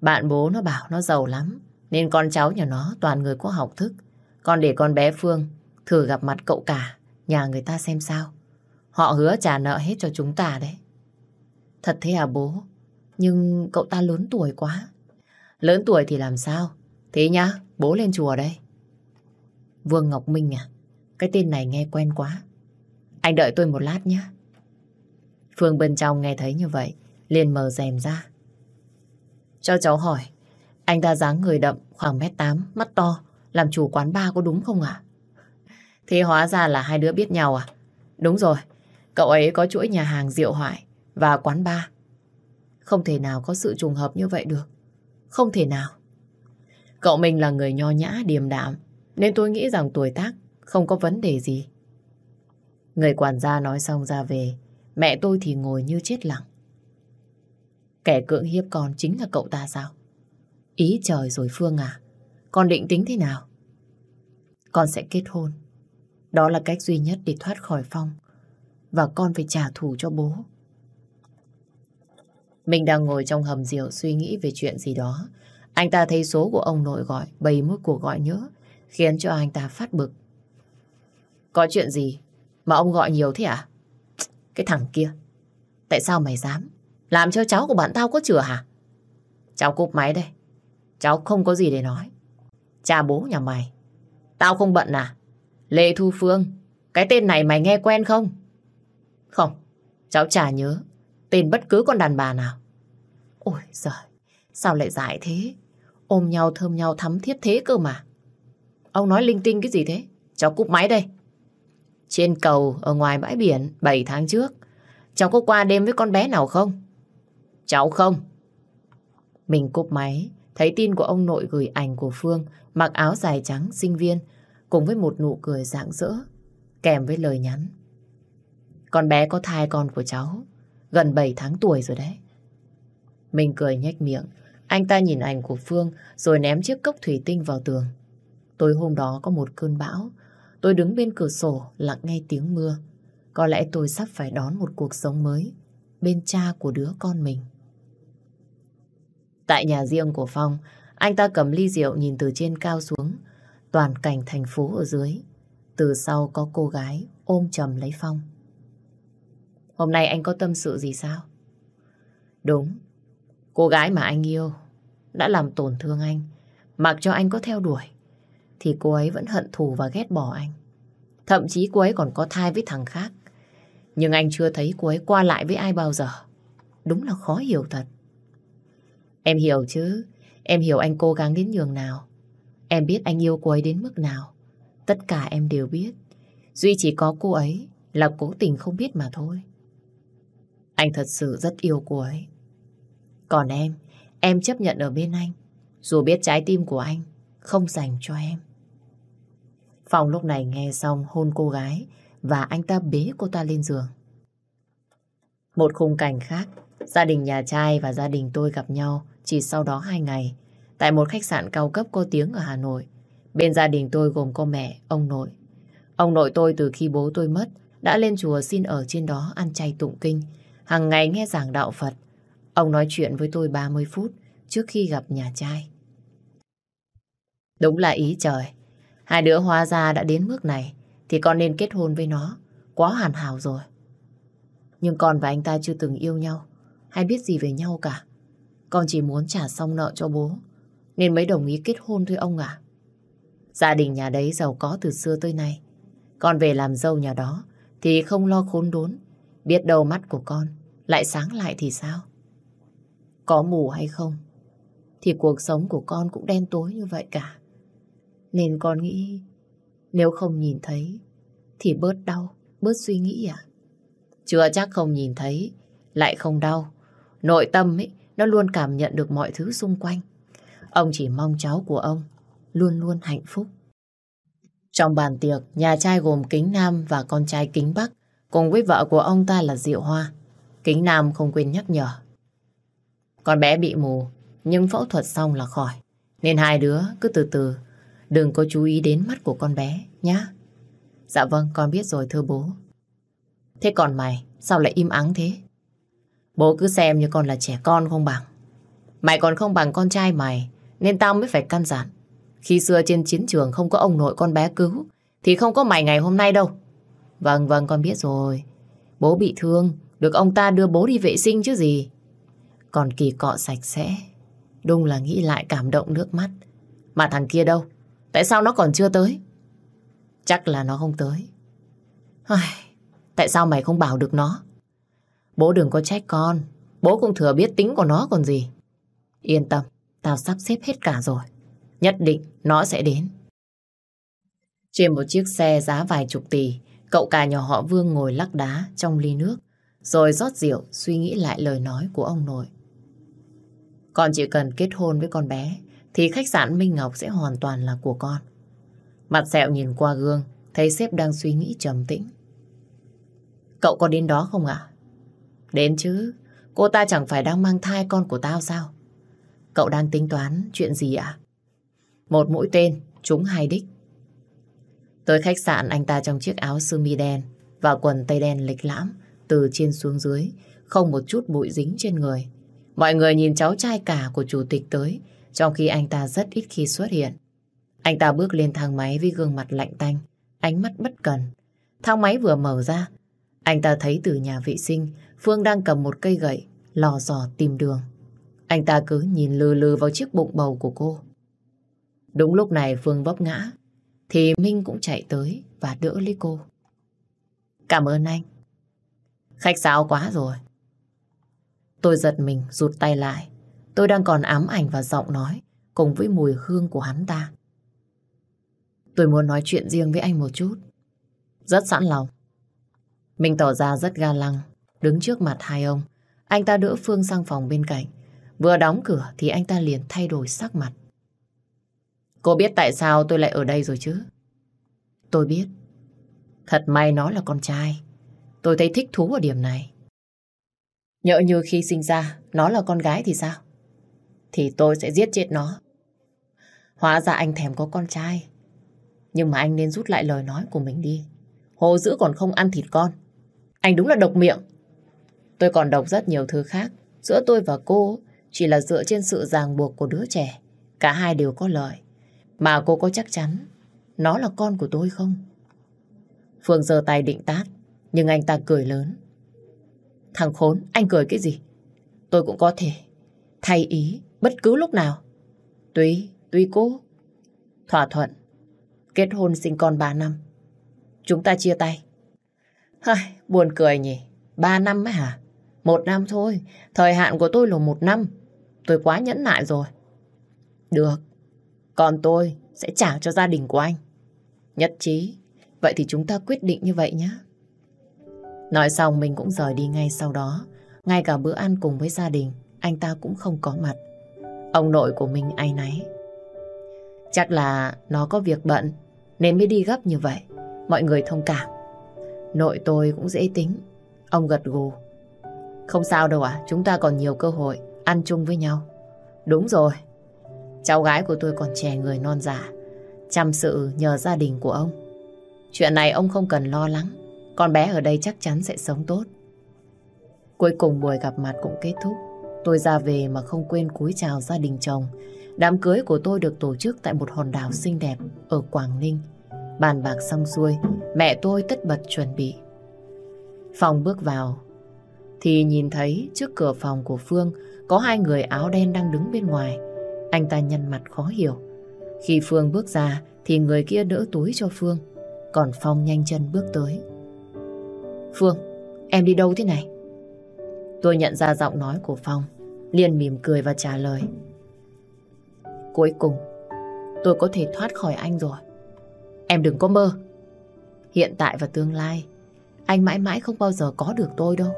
bạn bố nó bảo nó giàu lắm, nên con cháu nhà nó toàn người có học thức. Con để con bé Phương thử gặp mặt cậu cả nhà người ta xem sao. Họ hứa trả nợ hết cho chúng ta đấy. Thật thế à bố? Nhưng cậu ta lớn tuổi quá. Lớn tuổi thì làm sao? Thế nhá, bố lên chùa đây. Vương Ngọc Minh à? Cái tên này nghe quen quá. Anh đợi tôi một lát nhé. Phương bên trong nghe thấy như vậy, liền mở rèm ra. Cho cháu hỏi, anh ta dáng người đậm, khoảng mét tám, mắt to, làm chủ quán bar có đúng không ạ? Thế hóa ra là hai đứa biết nhau à? Đúng rồi, cậu ấy có chuỗi nhà hàng rượu hoại và quán bar. Không thể nào có sự trùng hợp như vậy được. Không thể nào. Cậu mình là người nho nhã, điềm đạm, nên tôi nghĩ rằng tuổi tác không có vấn đề gì. Người quản gia nói xong ra về, mẹ tôi thì ngồi như chết lặng. Kẻ cưỡng hiếp con chính là cậu ta sao? Ý trời rồi Phương à, con định tính thế nào? Con sẽ kết hôn. Đó là cách duy nhất để thoát khỏi Phong. Và con phải trả thù cho bố. Mình đang ngồi trong hầm rượu suy nghĩ về chuyện gì đó. Anh ta thấy số của ông nội gọi, bầy mức cuộc gọi nhớ, khiến cho anh ta phát bực. Có chuyện gì mà ông gọi nhiều thế à? Cái thằng kia, tại sao mày dám? Làm cho cháu của bạn tao có chừa hả? Cháu cúp máy đây. Cháu không có gì để nói. Cha bố nhà mày. Tao không bận à? Lê Thu Phương, cái tên này mày nghe quen không? Không, cháu chả nhớ tên bất cứ con đàn bà nào. Ôi giời, sao lại dại thế? Ôm nhau thơm nhau thắm thiết thế cơ mà. Ông nói linh tinh cái gì thế? Cháu cúp máy đây. Trên cầu ở ngoài bãi biển 7 tháng trước, cháu có qua đêm với con bé nào không? Cháu không. Mình cúp máy, thấy tin của ông nội gửi ảnh của Phương mặc áo dài trắng sinh viên cùng với một nụ cười rạng rỡ kèm với lời nhắn. Con bé có thai con của cháu gần 7 tháng tuổi rồi đấy. Mình cười nhếch miệng, anh ta nhìn ảnh của Phương rồi ném chiếc cốc thủy tinh vào tường. Tối hôm đó có một cơn bão, tôi đứng bên cửa sổ lặng nghe tiếng mưa. Có lẽ tôi sắp phải đón một cuộc sống mới bên cha của đứa con mình. Tại nhà riêng của Phong, anh ta cầm ly rượu nhìn từ trên cao xuống, toàn cảnh thành phố ở dưới. Từ sau có cô gái ôm chầm lấy Phong. Hôm nay anh có tâm sự gì sao? Đúng, cô gái mà anh yêu đã làm tổn thương anh. Mặc cho anh có theo đuổi, thì cô ấy vẫn hận thù và ghét bỏ anh. Thậm chí cô ấy còn có thai với thằng khác. Nhưng anh chưa thấy cô ấy qua lại với ai bao giờ. Đúng là khó hiểu thật. Em hiểu chứ, em hiểu anh cố gắng đến nhường nào. Em biết anh yêu cô ấy đến mức nào. Tất cả em đều biết. Duy chỉ có cô ấy là cố tình không biết mà thôi. Anh thật sự rất yêu cô ấy. Còn em, em chấp nhận ở bên anh. Dù biết trái tim của anh không dành cho em. Phong lúc này nghe xong hôn cô gái và anh ta bế cô ta lên giường. Một khung cảnh khác, gia đình nhà trai và gia đình tôi gặp nhau chỉ sau đó hai ngày tại một khách sạn cao cấp có tiếng ở Hà Nội. Bên gia đình tôi gồm có mẹ, ông nội. Ông nội tôi từ khi bố tôi mất đã lên chùa xin ở trên đó ăn chay tụng kinh hàng ngày nghe giảng đạo Phật. Ông nói chuyện với tôi 30 phút trước khi gặp nhà trai. Đúng là ý trời. Hai đứa hóa ra đã đến mức này, thì con nên kết hôn với nó. Quá hoàn hảo rồi. Nhưng con và anh ta chưa từng yêu nhau, hay biết gì về nhau cả. Con chỉ muốn trả xong nợ cho bố, nên mới đồng ý kết hôn thôi ông ạ. Gia đình nhà đấy giàu có từ xưa tới nay. Con về làm dâu nhà đó, thì không lo khốn đốn. Biết đâu mắt của con lại sáng lại thì sao? Có mù hay không? Thì cuộc sống của con cũng đen tối như vậy cả. Nên con nghĩ nếu không nhìn thấy thì bớt đau, bớt suy nghĩ à? Chưa chắc không nhìn thấy, lại không đau. Nội tâm ấy, nó luôn cảm nhận được mọi thứ xung quanh. Ông chỉ mong cháu của ông luôn luôn hạnh phúc. Trong bàn tiệc, nhà trai gồm Kính Nam và con trai Kính Bắc, cùng với vợ của ông ta là Diệu Hoa. Kính Nam không quên nhắc nhở. Con bé bị mù, nhưng phẫu thuật xong là khỏi. Nên hai đứa cứ từ từ, đừng có chú ý đến mắt của con bé, nhá. Dạ vâng, con biết rồi thưa bố. Thế còn mày, sao lại im ắng thế? Bố cứ xem như con là trẻ con không bằng. Mày còn không bằng con trai mày, nên tao mới phải căn dặn. Khi xưa trên chiến trường không có ông nội con bé cứu, thì không có mày ngày hôm nay đâu. Vâng, vâng, con biết rồi. Bố bị thương, được ông ta đưa bố đi vệ sinh chứ gì. Còn kỳ cọ sạch sẽ, đúng là nghĩ lại cảm động nước mắt. Mà thằng kia đâu? Tại sao nó còn chưa tới? Chắc là nó không tới. Ai, tại sao mày không bảo được nó? Bố đừng có trách con. Bố cũng thừa biết tính của nó còn gì. Yên tâm, tao sắp xếp hết cả rồi. Nhất định nó sẽ đến. Trên một chiếc xe giá vài chục tỷ, cậu cả nhỏ họ Vương ngồi lắc đá trong ly nước, rồi rót rượu suy nghĩ lại lời nói của ông nội. Con chỉ cần kết hôn với con bé, thì khách sạn Minh Ngọc sẽ hoàn toàn là của con. Mặt sẹo nhìn qua gương, thấy sếp đang suy nghĩ trầm tĩnh. Cậu có đến đó không ạ? Đến chứ, cô ta chẳng phải đang mang thai con của tao sao? Cậu đang tính toán chuyện gì ạ? Một mũi tên, trúng hai đích. Tới khách sạn anh ta trong chiếc áo sơ mi đen và quần tây đen lịch lãm từ trên xuống dưới, không một chút bụi dính trên người. Mọi người nhìn cháu trai cả của chủ tịch tới, trong khi anh ta rất ít khi xuất hiện. Anh ta bước lên thang máy với gương mặt lạnh tanh, ánh mắt bất cần. Thang máy vừa mở ra, anh ta thấy từ nhà vệ sinh Phương đang cầm một cây gậy, lò dò tìm đường. Anh ta cứ nhìn lừ lừ vào chiếc bụng bầu của cô. Đúng lúc này Phương vấp ngã, thì Minh cũng chạy tới và đỡ lấy cô. Cảm ơn anh. Khách sáo quá rồi. Tôi giật mình rụt tay lại. Tôi đang còn ám ảnh và giọng nói cùng với mùi hương của hắn ta. Tôi muốn nói chuyện riêng với anh một chút. Rất sẵn lòng. Mình tỏ ra rất ga lăng, đứng trước mặt hai ông. Anh ta đỡ Phương sang phòng bên cạnh. Vừa đóng cửa thì anh ta liền thay đổi sắc mặt. Cô biết tại sao tôi lại ở đây rồi chứ? Tôi biết. Thật may nó là con trai. Tôi thấy thích thú ở điểm này. Nhỡ như khi sinh ra nó là con gái thì sao? Thì tôi sẽ giết chết nó. Hóa ra anh thèm có con trai. Nhưng mà anh nên rút lại lời nói của mình đi. Hồ dữ còn không ăn thịt con. Anh đúng là độc miệng. Tôi còn đọc rất nhiều thứ khác. Giữa tôi và cô chỉ là dựa trên sự ràng buộc của đứa trẻ. Cả hai đều có lợi. Mà cô có chắc chắn nó là con của tôi không? Phương giơ tay định tát, nhưng anh ta cười lớn. Thằng khốn, anh cười cái gì? Tôi cũng có thể thay ý bất cứ lúc nào. Tùy, tùy cô. Thỏa thuận, kết hôn sinh con 3 năm. Chúng ta chia tay. Hây, buồn cười nhỉ. 3 năm ấy hả? Một năm thôi. Thời hạn của tôi là một năm. Tôi quá nhẫn nại rồi. Được. Còn tôi sẽ trả cho gia đình của anh. Nhất trí. Vậy thì chúng ta quyết định như vậy nhé. Nói xong mình cũng rời đi ngay sau đó. Ngay cả bữa ăn cùng với gia đình, anh ta cũng không có mặt. Ông nội của mình ai nấy. Chắc là nó có việc bận, nên mới đi gấp như vậy. Mọi người thông cảm. Nội tôi cũng dễ tính. Ông gật gù. Không sao đâu ạ, chúng ta còn nhiều cơ hội ăn chung với nhau. Đúng rồi, cháu gái của tôi còn trẻ người non giả, chăm sự nhờ gia đình của ông. Chuyện này ông không cần lo lắng, con bé ở đây chắc chắn sẽ sống tốt. Cuối cùng buổi gặp mặt cũng kết thúc. Tôi ra về mà không quên cúi chào gia đình chồng. Đám cưới của tôi được tổ chức tại một hòn đảo xinh đẹp ở Quảng Ninh. Bàn bạc xong xuôi, mẹ tôi tất bật chuẩn bị. Phòng bước vào, thì nhìn thấy trước cửa phòng của Phương có hai người áo đen đang đứng bên ngoài. Anh ta nhăn mặt khó hiểu. Khi Phương bước ra thì người kia đỡ túi cho Phương, còn Phong nhanh chân bước tới. Phương, em đi đâu thế này? Tôi nhận ra giọng nói của Phong, liền mỉm cười và trả lời. Cuối cùng, tôi có thể thoát khỏi anh rồi. Em đừng có mơ. Hiện tại và tương lai, anh mãi mãi không bao giờ có được tôi đâu.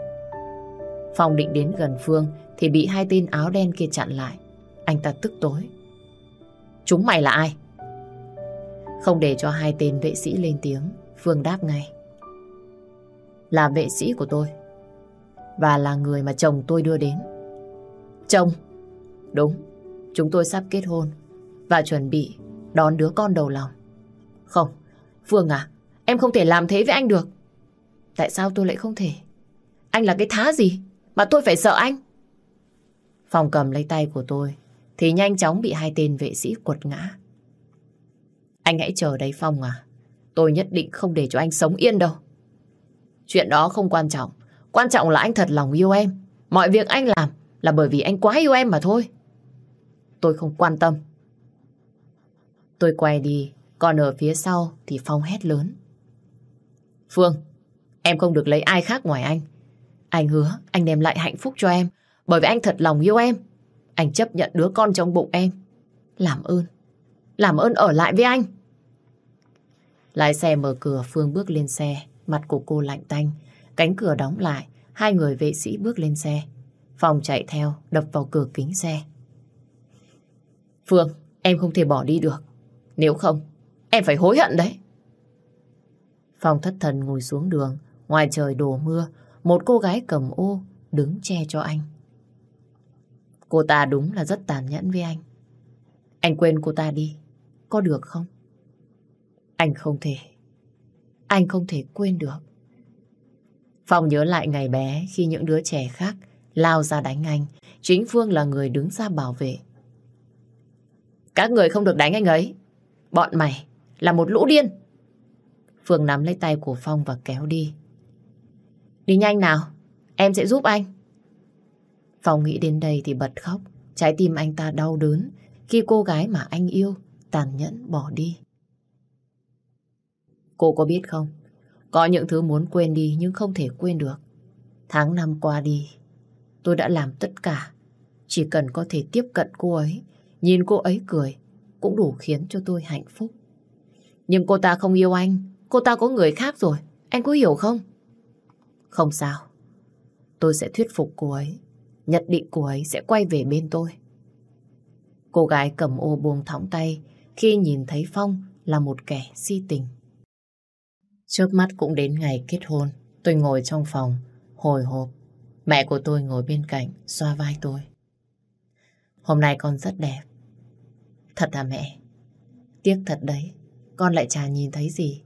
Phong định đến gần Phương thì bị hai tên áo đen kia chặn lại. Anh ta tức tối. Chúng mày là ai? Không để cho hai tên vệ sĩ lên tiếng, Phương đáp ngay. Là vệ sĩ của tôi. Và là người mà chồng tôi đưa đến. Chồng? Đúng, chúng tôi sắp kết hôn và chuẩn bị đón đứa con đầu lòng. Không, Phương à, em không thể làm thế với anh được. Tại sao tôi lại không thể? Anh là cái thá gì mà tôi phải sợ anh? Phòng cầm lấy tay của tôi thì nhanh chóng bị hai tên vệ sĩ quật ngã. Anh hãy chờ đấy Phong à. Tôi nhất định không để cho anh sống yên đâu. Chuyện đó không quan trọng. Quan trọng là anh thật lòng yêu em. Mọi việc anh làm là bởi vì anh quá yêu em mà thôi. Tôi không quan tâm. Tôi quay đi, còn ở phía sau thì Phong hét lớn. Phương, em không được lấy ai khác ngoài anh. Anh hứa anh đem lại hạnh phúc cho em bởi vì anh thật lòng yêu em. Anh chấp nhận đứa con trong bụng em. Làm ơn, làm ơn ở lại với anh. Lái xe mở cửa Phương bước lên xe, mặt của cô lạnh tanh. Cánh cửa đóng lại, hai người vệ sĩ bước lên xe. Phòng chạy theo, đập vào cửa kính xe. Phương, em không thể bỏ đi được. Nếu không, em phải hối hận đấy. Phong thất thần ngồi xuống đường, ngoài trời đổ mưa, một cô gái cầm ô đứng che cho anh. Cô ta đúng là rất tàn nhẫn với anh. Anh quên cô ta đi, có được không? Anh không thể. Anh không thể quên được. Phong nhớ lại ngày bé khi những đứa trẻ khác lao ra đánh anh. Chính Phương là người đứng ra bảo vệ. Các người không được đánh anh ấy. Bọn mày là một lũ điên. Phương nắm lấy tay của Phong và kéo đi. Đi nhanh nào, em sẽ giúp anh. Phong nghĩ đến đây thì bật khóc. Trái tim anh ta đau đớn khi cô gái mà anh yêu tàn nhẫn bỏ đi. Cô có biết không? Có những thứ muốn quên đi nhưng không thể quên được. Tháng năm qua đi, tôi đã làm tất cả. Chỉ cần có thể tiếp cận cô ấy, nhìn cô ấy cười, cũng đủ khiến cho tôi hạnh phúc. Nhưng cô ta không yêu anh, cô ta có người khác rồi, anh có hiểu không? Không sao, tôi sẽ thuyết phục cô ấy, nhất định cô ấy sẽ quay về bên tôi. Cô gái cầm ô buông thõng tay khi nhìn thấy Phong là một kẻ si tình chớp mắt cũng đến ngày kết hôn, tôi ngồi trong phòng, hồi hộp. Mẹ của tôi ngồi bên cạnh, xoa vai tôi. Hôm nay con rất đẹp. Thật à mẹ? Tiếc thật đấy, con lại chả nhìn thấy gì.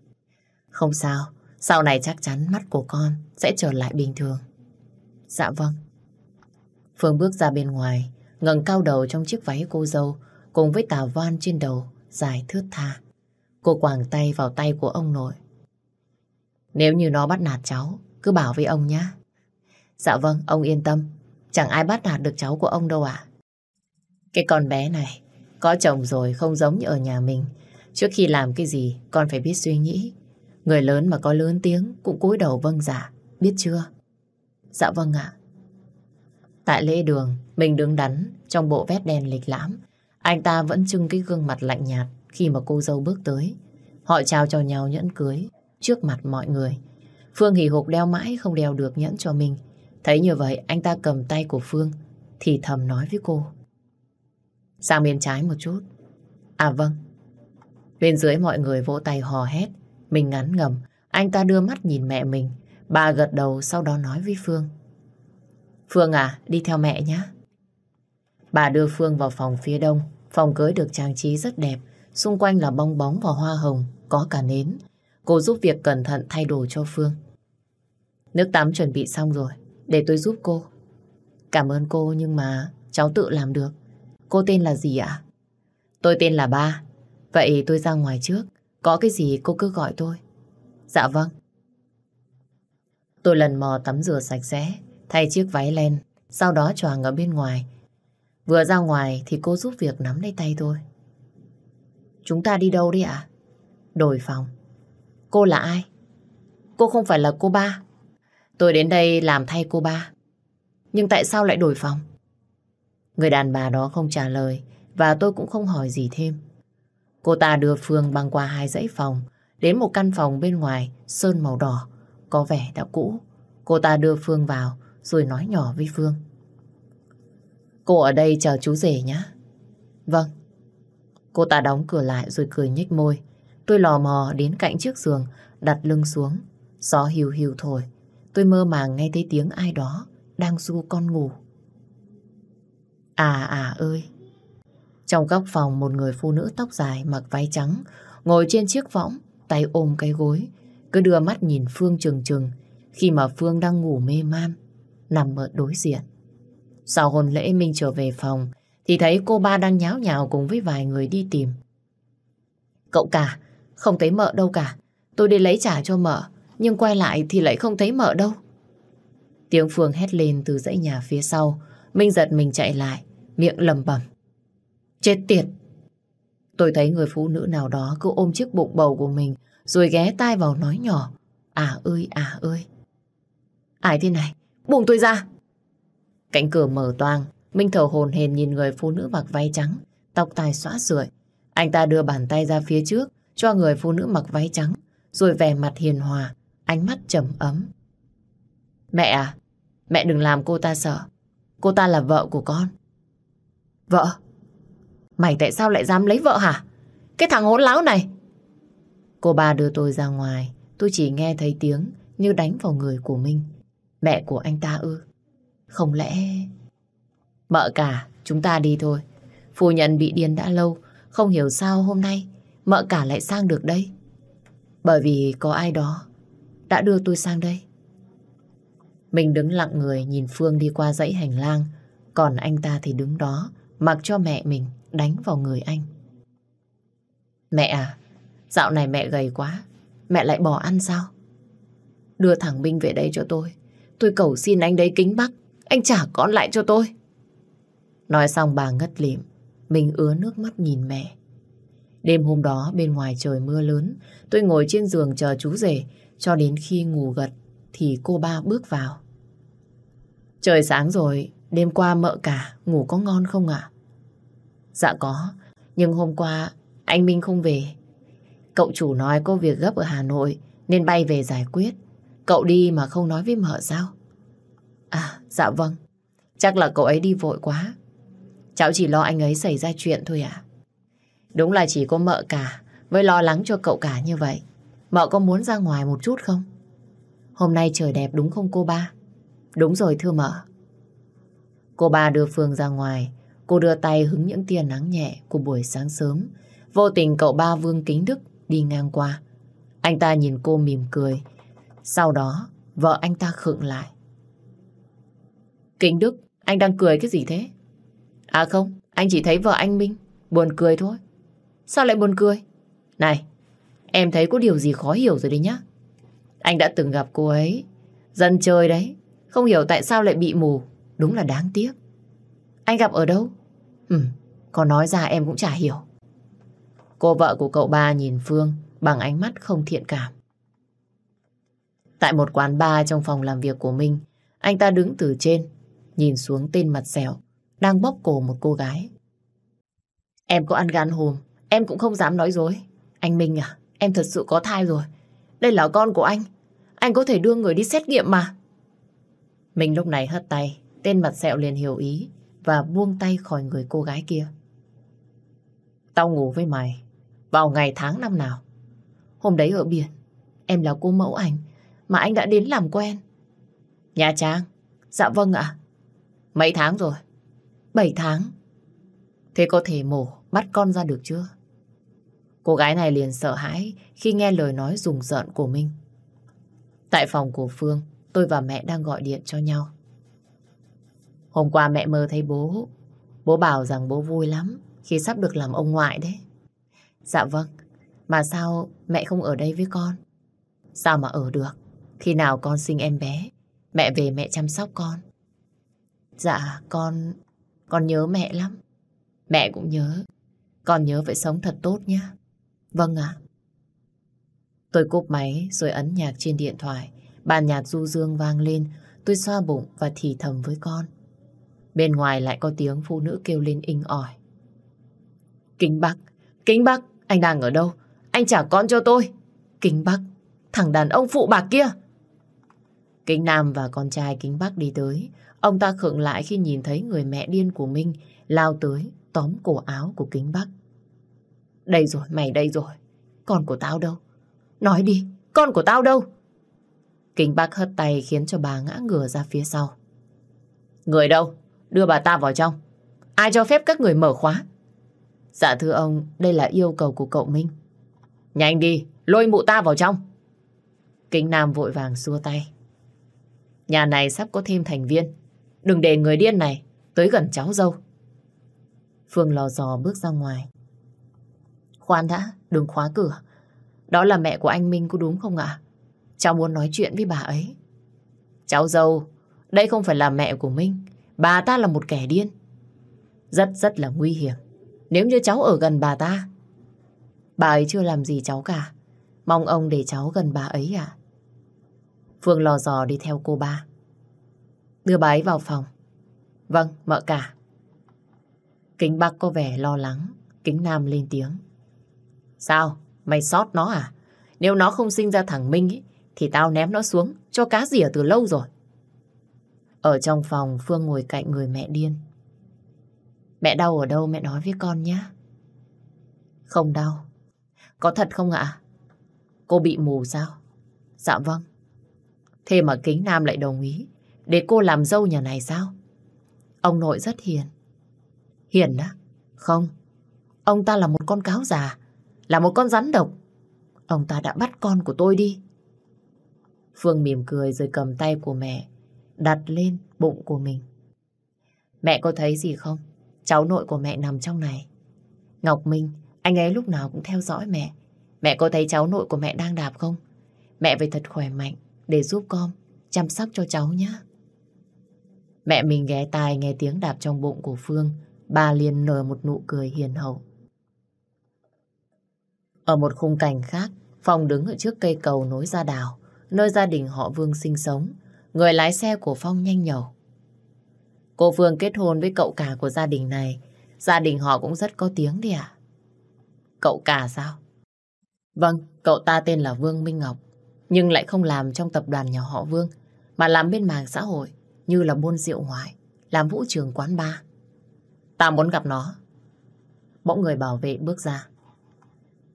Không sao, sau này chắc chắn mắt của con sẽ trở lại bình thường. Dạ vâng. Phương bước ra bên ngoài, ngẩng cao đầu trong chiếc váy cô dâu, cùng với tà voan trên đầu, dài thướt tha. Cô quàng tay vào tay của ông nội. Nếu như nó bắt nạt cháu, cứ bảo với ông nhé. Dạ vâng, ông yên tâm. Chẳng ai bắt nạt được cháu của ông đâu ạ. Cái con bé này, có chồng rồi không giống như ở nhà mình. Trước khi làm cái gì, con phải biết suy nghĩ. Người lớn mà có lớn tiếng cũng cúi đầu vâng dạ, biết chưa? Dạ vâng ạ. Tại lễ đường, mình đứng đắn trong bộ vest đen lịch lãm. Anh ta vẫn trưng cái gương mặt lạnh nhạt khi mà cô dâu bước tới. Họ chào cho nhau nhẫn cưới trước mặt mọi người. Phương hì hục đeo mãi không đeo được nhẫn cho mình. Thấy như vậy anh ta cầm tay của Phương thì thầm nói với cô. Sang bên trái một chút. À vâng. Bên dưới mọi người vỗ tay hò hét. Mình ngắn ngầm. Anh ta đưa mắt nhìn mẹ mình. Bà gật đầu sau đó nói với Phương. Phương à, đi theo mẹ nhé. Bà đưa Phương vào phòng phía đông. Phòng cưới được trang trí rất đẹp. Xung quanh là bong bóng và hoa hồng, có cả nến. Cô giúp việc cẩn thận thay đồ cho Phương. Nước tắm chuẩn bị xong rồi, để tôi giúp cô. Cảm ơn cô nhưng mà cháu tự làm được. Cô tên là gì ạ? Tôi tên là Ba. Vậy tôi ra ngoài trước. Có cái gì cô cứ gọi tôi. Dạ vâng. Tôi lần mò tắm rửa sạch sẽ, thay chiếc váy len, sau đó choàng ở bên ngoài. Vừa ra ngoài thì cô giúp việc nắm lấy tay tôi. Chúng ta đi đâu đi ạ? Đổi phòng. Cô là ai? Cô không phải là cô ba. Tôi đến đây làm thay cô ba. Nhưng tại sao lại đổi phòng? Người đàn bà đó không trả lời và tôi cũng không hỏi gì thêm. Cô ta đưa Phương băng qua hai dãy phòng, đến một căn phòng bên ngoài, sơn màu đỏ, có vẻ đã cũ. Cô ta đưa Phương vào, rồi nói nhỏ với Phương. Cô ở đây chờ chú rể nhé. Vâng. Cô ta đóng cửa lại rồi cười nhếch môi. Tôi lò mò đến cạnh chiếc giường, đặt lưng xuống. Gió hiu hiu thổi. Tôi mơ màng nghe thấy tiếng ai đó đang du con ngủ. À à ơi! Trong góc phòng một người phụ nữ tóc dài mặc váy trắng ngồi trên chiếc võng, tay ôm cái gối, cứ đưa mắt nhìn Phương trừng trừng khi mà Phương đang ngủ mê man, nằm ở đối diện. Sau hôn lễ Minh trở về phòng thì thấy cô ba đang nháo nhào cùng với vài người đi tìm. Cậu cả, không thấy mợ đâu cả. Tôi đi lấy trả cho mợ, nhưng quay lại thì lại không thấy mợ đâu. Tiếng Phương hét lên từ dãy nhà phía sau. Minh giật mình chạy lại, miệng lầm bẩm. Chết tiệt! Tôi thấy người phụ nữ nào đó cứ ôm chiếc bụng bầu của mình rồi ghé tai vào nói nhỏ. À ơi, à ơi! Ai thế này? buông tôi ra. Cánh cửa mở toang, Minh thở hồn hền nhìn người phụ nữ mặc váy trắng, tóc tai xõa sưởi. Anh ta đưa bàn tay ra phía trước cho người phụ nữ mặc váy trắng, rồi vẻ mặt hiền hòa, ánh mắt trầm ấm. Mẹ à, mẹ đừng làm cô ta sợ. Cô ta là vợ của con. Vợ? Mày tại sao lại dám lấy vợ hả? Cái thằng hỗn láo này. Cô ba đưa tôi ra ngoài, tôi chỉ nghe thấy tiếng như đánh vào người của Minh. Mẹ của anh ta ư? Không lẽ... Mợ cả, chúng ta đi thôi. Phu nhân bị điên đã lâu, không hiểu sao hôm nay mợ cả lại sang được đây. Bởi vì có ai đó đã đưa tôi sang đây. Mình đứng lặng người nhìn Phương đi qua dãy hành lang, còn anh ta thì đứng đó, mặc cho mẹ mình đánh vào người anh. Mẹ à, dạo này mẹ gầy quá, mẹ lại bỏ ăn sao? Đưa thằng Minh về đây cho tôi. Tôi cầu xin anh đấy kính bắc, anh trả con lại cho tôi. Nói xong bà ngất lịm, mình ứa nước mắt nhìn mẹ. Đêm hôm đó bên ngoài trời mưa lớn, tôi ngồi trên giường chờ chú rể cho đến khi ngủ gật thì cô ba bước vào. Trời sáng rồi, đêm qua mợ cả, ngủ có ngon không ạ? Dạ có, nhưng hôm qua anh Minh không về. Cậu chủ nói có việc gấp ở Hà Nội nên bay về giải quyết. Cậu đi mà không nói với mợ sao? À, dạ vâng. Chắc là cậu ấy đi vội quá. Cháu chỉ lo anh ấy xảy ra chuyện thôi ạ. Đúng là chỉ có mợ cả với lo lắng cho cậu cả như vậy. Mợ có muốn ra ngoài một chút không? Hôm nay trời đẹp đúng không cô ba? Đúng rồi thưa mợ. Cô ba đưa Phương ra ngoài. Cô đưa tay hứng những tia nắng nhẹ của buổi sáng sớm. Vô tình cậu ba Vương Kính Đức đi ngang qua. Anh ta nhìn cô mỉm cười. Sau đó, vợ anh ta khựng lại. Kính Đức, anh đang cười cái gì thế? À không, anh chỉ thấy vợ anh Minh buồn cười thôi. Sao lại buồn cười? Này, em thấy có điều gì khó hiểu rồi đấy nhá. Anh đã từng gặp cô ấy. Dân chơi đấy. Không hiểu tại sao lại bị mù. Đúng là đáng tiếc. Anh gặp ở đâu? Ừ, còn nói ra em cũng chả hiểu. Cô vợ của cậu ba nhìn Phương bằng ánh mắt không thiện cảm. Tại một quán bar trong phòng làm việc của Minh, anh ta đứng từ trên, nhìn xuống tên mặt dẻo, đang bóp cổ một cô gái. Em có ăn gan hùm, em cũng không dám nói dối. Anh Minh à, em thật sự có thai rồi. Đây là con của anh. Anh có thể đưa người đi xét nghiệm mà. Minh lúc này hất tay, tên mặt sẹo liền hiểu ý và buông tay khỏi người cô gái kia. Tao ngủ với mày vào ngày tháng năm nào. Hôm đấy ở biển, em là cô mẫu ảnh mà anh đã đến làm quen. Nhà Trang? Dạ vâng ạ. Mấy tháng rồi? Bảy tháng. Thế có thể mổ, bắt con ra được chưa? Cô gái này liền sợ hãi khi nghe lời nói rùng rợn của Minh. Tại phòng của Phương, tôi và mẹ đang gọi điện cho nhau. Hôm qua mẹ mơ thấy bố. Bố bảo rằng bố vui lắm khi sắp được làm ông ngoại đấy. Dạ vâng, mà sao mẹ không ở đây với con? Sao mà ở được? Khi nào con sinh em bé, mẹ về mẹ chăm sóc con. Dạ, con... con nhớ mẹ lắm. Mẹ cũng nhớ. Con nhớ phải sống thật tốt nhé. Vâng ạ. Tôi cúp máy rồi ấn nhạc trên điện thoại. Bàn nhạc du dương vang lên. Tôi xoa bụng và thì thầm với con. Bên ngoài lại có tiếng phụ nữ kêu lên inh ỏi. Kính Bắc, Kính Bắc, anh đang ở đâu? Anh trả con cho tôi. Kính Bắc, thằng đàn ông phụ bạc kia. Kính Nam và con trai Kính Bắc đi tới. Ông ta khựng lại khi nhìn thấy người mẹ điên của Minh lao tới tóm cổ áo của Kính Bắc. Đây rồi, mày đây rồi. Con của tao đâu? Nói đi, con của tao đâu? Kính Bắc hất tay khiến cho bà ngã ngửa ra phía sau. Người đâu? Đưa bà ta vào trong. Ai cho phép các người mở khóa? Dạ thưa ông, đây là yêu cầu của cậu Minh. Nhanh đi, lôi mụ ta vào trong. Kính Nam vội vàng xua tay. Nhà này sắp có thêm thành viên. Đừng để người điên này tới gần cháu dâu. Phương lò dò bước ra ngoài. Khoan đã, đừng khóa cửa. Đó là mẹ của anh Minh có đúng không ạ? Cháu muốn nói chuyện với bà ấy. Cháu dâu, đây không phải là mẹ của Minh. Bà ta là một kẻ điên. Rất rất là nguy hiểm. Nếu như cháu ở gần bà ta. Bà ấy chưa làm gì cháu cả. Mong ông để cháu gần bà ấy à? Phương lò dò đi theo cô ba. Đưa bà ấy vào phòng. Vâng, mợ cả. Kính Bắc có vẻ lo lắng. Kính Nam lên tiếng. Sao? Mày sót nó à? Nếu nó không sinh ra thằng Minh ấy, thì tao ném nó xuống cho cá rỉa từ lâu rồi. Ở trong phòng Phương ngồi cạnh người mẹ điên. Mẹ đau ở đâu mẹ nói với con nhé. Không đau. Có thật không ạ? Cô bị mù sao? Dạ vâng. Thế mà Kính Nam lại đồng ý để cô làm dâu nhà này sao? Ông nội rất hiền. Hiền á? Không. Ông ta là một con cáo già, là một con rắn độc. Ông ta đã bắt con của tôi đi. Phương mỉm cười rồi cầm tay của mẹ, đặt lên bụng của mình. Mẹ có thấy gì không? Cháu nội của mẹ nằm trong này. Ngọc Minh, anh ấy lúc nào cũng theo dõi mẹ. Mẹ có thấy cháu nội của mẹ đang đạp không? Mẹ phải thật khỏe mạnh để giúp con chăm sóc cho cháu nhé. Mẹ mình ghé tai nghe tiếng đạp trong bụng của Phương. Bà liền nở một nụ cười hiền hậu. Ở một khung cảnh khác, Phong đứng ở trước cây cầu nối ra đảo, nơi gia đình họ Vương sinh sống. Người lái xe của Phong nhanh nhẩu. Cô Phương kết hôn với cậu cả của gia đình này. Gia đình họ cũng rất có tiếng đi à? Cậu cả sao? Vâng, cậu ta tên là Vương Minh Ngọc. Nhưng lại không làm trong tập đoàn nhà họ Vương, mà làm bên mảng xã hội, như là buôn rượu ngoại, làm vũ trường quán bar. Ta muốn gặp nó. Bỗng người bảo vệ bước ra.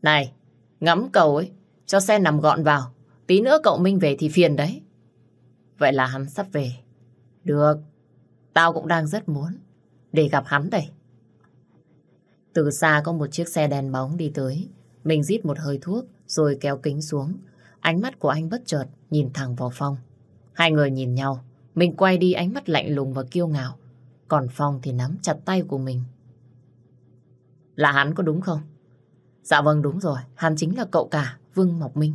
Này, ngắm cầu ấy, cho xe nằm gọn vào. Tí nữa cậu Minh về thì phiền đấy. Vậy là hắn sắp về. Được, tao cũng đang rất muốn để gặp hắn đây. Từ xa có một chiếc xe đèn bóng đi tới. Mình rít một hơi thuốc rồi kéo kính xuống. Ánh mắt của anh bất chợt nhìn thẳng vào Phong. Hai người nhìn nhau. Mình quay đi ánh mắt lạnh lùng và kiêu ngạo. Còn Phong thì nắm chặt tay của mình. Là hắn có đúng không? Dạ vâng đúng rồi. Hắn chính là cậu cả, Vương Mộc Minh.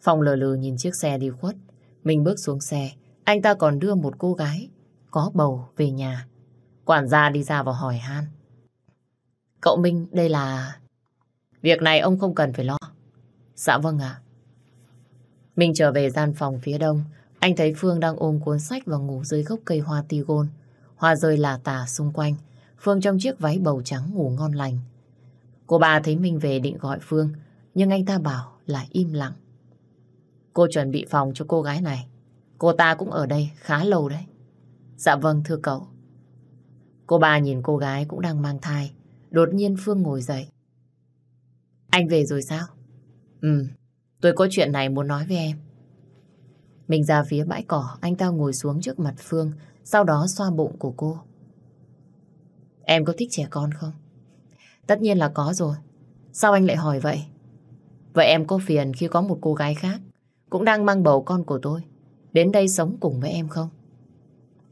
Phong lờ lờ nhìn chiếc xe đi khuất. Mình bước xuống xe. Anh ta còn đưa một cô gái có bầu về nhà. Quản gia đi ra và hỏi han. Cậu Minh, đây là... Việc này ông không cần phải lo. Dạ vâng ạ. Mình trở về gian phòng phía đông. Anh thấy Phương đang ôm cuốn sách và ngủ dưới gốc cây hoa tigon. Hoa rơi là tả xung quanh. Phương trong chiếc váy bầu trắng ngủ ngon lành. Cô bà thấy mình về định gọi Phương, nhưng anh ta bảo là im lặng. Cô chuẩn bị phòng cho cô gái này. Cô ta cũng ở đây khá lâu đấy. Dạ vâng thưa cậu. Cô bà nhìn cô gái cũng đang mang thai. Đột nhiên Phương ngồi dậy. Anh về rồi sao? Ừ, tôi có chuyện này muốn nói với em. Mình ra phía bãi cỏ, anh ta ngồi xuống trước mặt Phương, sau đó xoa bụng của cô. Em có thích trẻ con không? Tất nhiên là có rồi. Sao anh lại hỏi vậy? Vậy em có phiền khi có một cô gái khác, cũng đang mang bầu con của tôi, đến đây sống cùng với em không?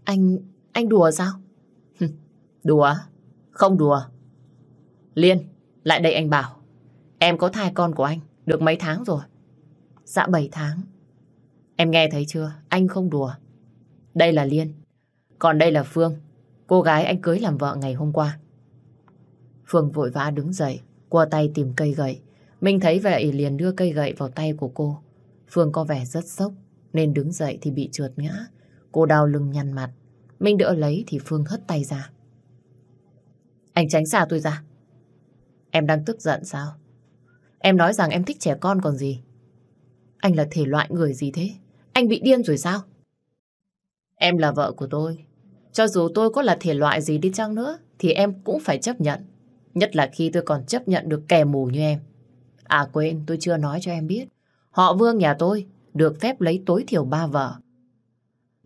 Anh... anh đùa sao? đùa? Không đùa. Liên, lại đây anh bảo. Em có thai con của anh, được mấy tháng rồi? Dạ 7 tháng. Em nghe thấy chưa? Anh không đùa. Đây là Liên. Còn đây là Phương, cô gái anh cưới làm vợ ngày hôm qua. Phương vội vã đứng dậy, qua tay tìm cây gậy. Minh thấy vậy liền đưa cây gậy vào tay của cô. Phương có vẻ rất sốc, nên đứng dậy thì bị trượt ngã. Cô đau lưng nhăn mặt. Minh đỡ lấy thì Phương hất tay ra. Anh tránh xa tôi ra. Em đang tức giận sao? Em nói rằng em thích trẻ con còn gì? Anh là thể loại người gì thế? Anh bị điên rồi sao? Em là vợ của tôi. Cho dù tôi có là thể loại gì đi chăng nữa, thì em cũng phải chấp nhận. Nhất là khi tôi còn chấp nhận được kẻ mù như em. À quên, tôi chưa nói cho em biết. Họ Vương nhà tôi được phép lấy tối thiểu ba vợ.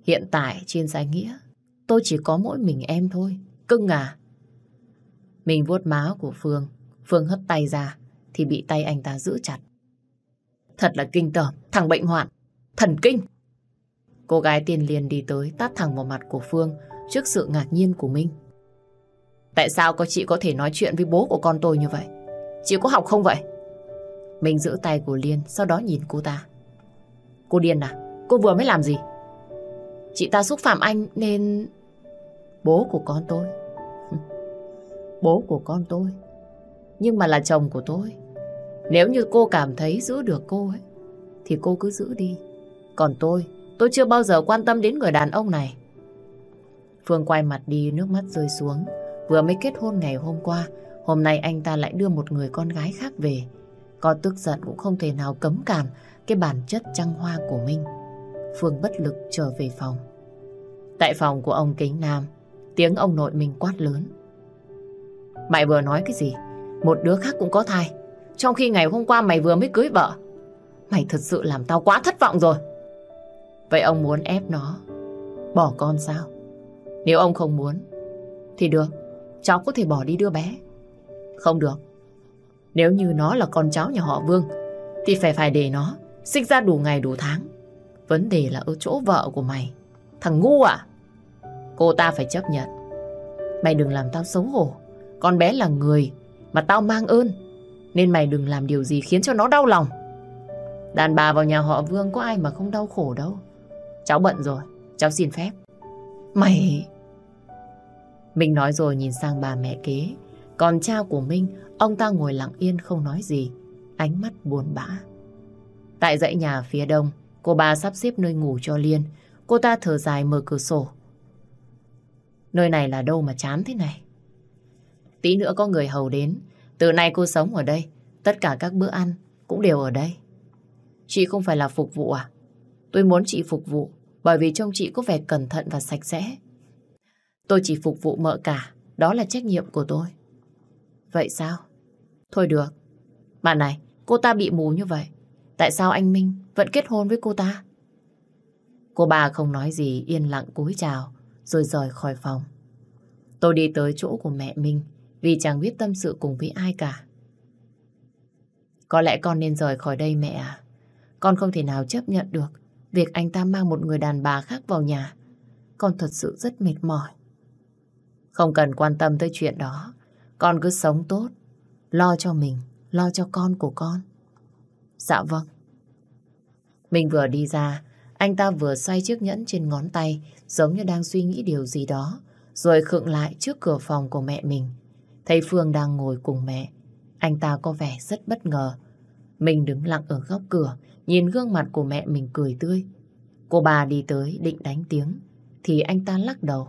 Hiện tại trên danh nghĩa, tôi chỉ có mỗi mình em thôi. Cưng à. Mình vuốt má của Phương. Phương hất tay ra, thì bị tay anh ta giữ chặt. Thật là kinh tởm, thằng bệnh hoạn, thần kinh. Cô gái tiền liền đi tới tát thẳng vào mặt của Phương trước sự ngạc nhiên của Minh. Tại sao có chị có thể nói chuyện với bố của con tôi như vậy? Chị có học không vậy? Mình giữ tay của Liên, sau đó nhìn cô ta. Cô điên à? Cô vừa mới làm gì? Chị ta xúc phạm anh nên... Bố của con tôi. bố của con tôi. Nhưng mà là chồng của tôi. Nếu như cô cảm thấy giữ được cô ấy, thì cô cứ giữ đi. Còn tôi, Tôi chưa bao giờ quan tâm đến người đàn ông này. Phương quay mặt đi, nước mắt rơi xuống. Vừa mới kết hôn ngày hôm qua, hôm nay anh ta lại đưa một người con gái khác về. Có tức giận cũng không thể nào cấm cản cái bản chất trăng hoa của Minh. Phương bất lực trở về phòng. Tại phòng của ông Kính Nam, tiếng ông nội mình quát lớn. Mày vừa nói cái gì? Một đứa khác cũng có thai. Trong khi ngày hôm qua mày vừa mới cưới vợ. Mày thật sự làm tao quá thất vọng rồi. Vậy ông muốn ép nó bỏ con sao? Nếu ông không muốn thì được, cháu có thể bỏ đi đứa bé. Không được. Nếu như nó là con cháu nhà họ Vương thì phải phải để nó sinh ra đủ ngày đủ tháng. Vấn đề là ở chỗ vợ của mày. Thằng ngu à? Cô ta phải chấp nhận. Mày đừng làm tao xấu hổ. Con bé là người mà tao mang ơn. Nên mày đừng làm điều gì khiến cho nó đau lòng. Đàn bà vào nhà họ Vương có ai mà không đau khổ đâu. Cháu bận rồi, cháu xin phép. Mày minh nói rồi nhìn sang bà mẹ kế. Còn cha của Minh, ông ta ngồi lặng yên không nói gì. Ánh mắt buồn bã. Tại dãy nhà phía đông, cô bà sắp xếp nơi ngủ cho Liên. Cô ta thở dài mở cửa sổ. Nơi này là đâu mà chán thế này? Tí nữa có người hầu đến. Từ nay cô sống ở đây. Tất cả các bữa ăn cũng đều ở đây. Chị không phải là phục vụ à? Tôi muốn chị phục vụ bởi vì trông chị có vẻ cẩn thận và sạch sẽ. Tôi chỉ phục vụ mợ cả. Đó là trách nhiệm của tôi. Vậy sao? Thôi được. Mà này, cô ta bị mù như vậy. Tại sao anh Minh vẫn kết hôn với cô ta? Cô bà không nói gì, yên lặng cúi chào, rồi rời khỏi phòng. Tôi đi tới chỗ của mẹ Minh, vì chẳng biết tâm sự cùng với ai cả. Có lẽ con nên rời khỏi đây mẹ à. Con không thể nào chấp nhận được việc anh ta mang một người đàn bà khác vào nhà. Con thật sự rất mệt mỏi. Không cần quan tâm tới chuyện đó. Con cứ sống tốt, lo cho mình, lo cho con của con. Dạ vâng. Mình vừa đi ra, anh ta vừa xoay chiếc nhẫn trên ngón tay, giống như đang suy nghĩ điều gì đó, rồi khựng lại trước cửa phòng của mẹ mình. Thấy Phương đang ngồi cùng mẹ, anh ta có vẻ rất bất ngờ. Mình đứng lặng ở góc cửa, nhìn gương mặt của mẹ mình cười tươi. Cô bà đi tới định đánh tiếng, thì anh ta lắc đầu.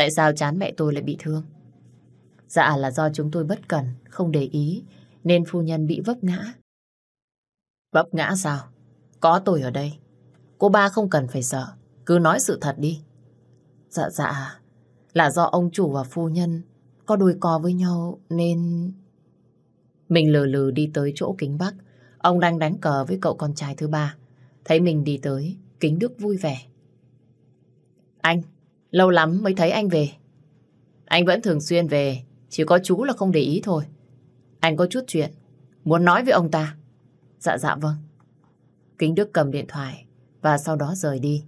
Tại sao chán mẹ tôi lại bị thương? Dạ là do chúng tôi bất cẩn, không để ý, nên phu nhân bị vấp ngã. Vấp ngã sao? Có tôi ở đây. Cô ba không cần phải sợ, cứ nói sự thật đi. Dạ dạ, là do ông chủ và phu nhân có đôi co với nhau nên... Mình lừ lừ đi tới chỗ kính Bắc. Ông đang đánh cờ với cậu con trai thứ ba. Thấy mình đi tới, kính Đức vui vẻ. Anh, lâu lắm mới thấy anh về. Anh vẫn thường xuyên về, chỉ có chú là không để ý thôi. Anh có chút chuyện, muốn nói với ông ta. Dạ dạ vâng. Kính Đức cầm điện thoại và sau đó rời đi.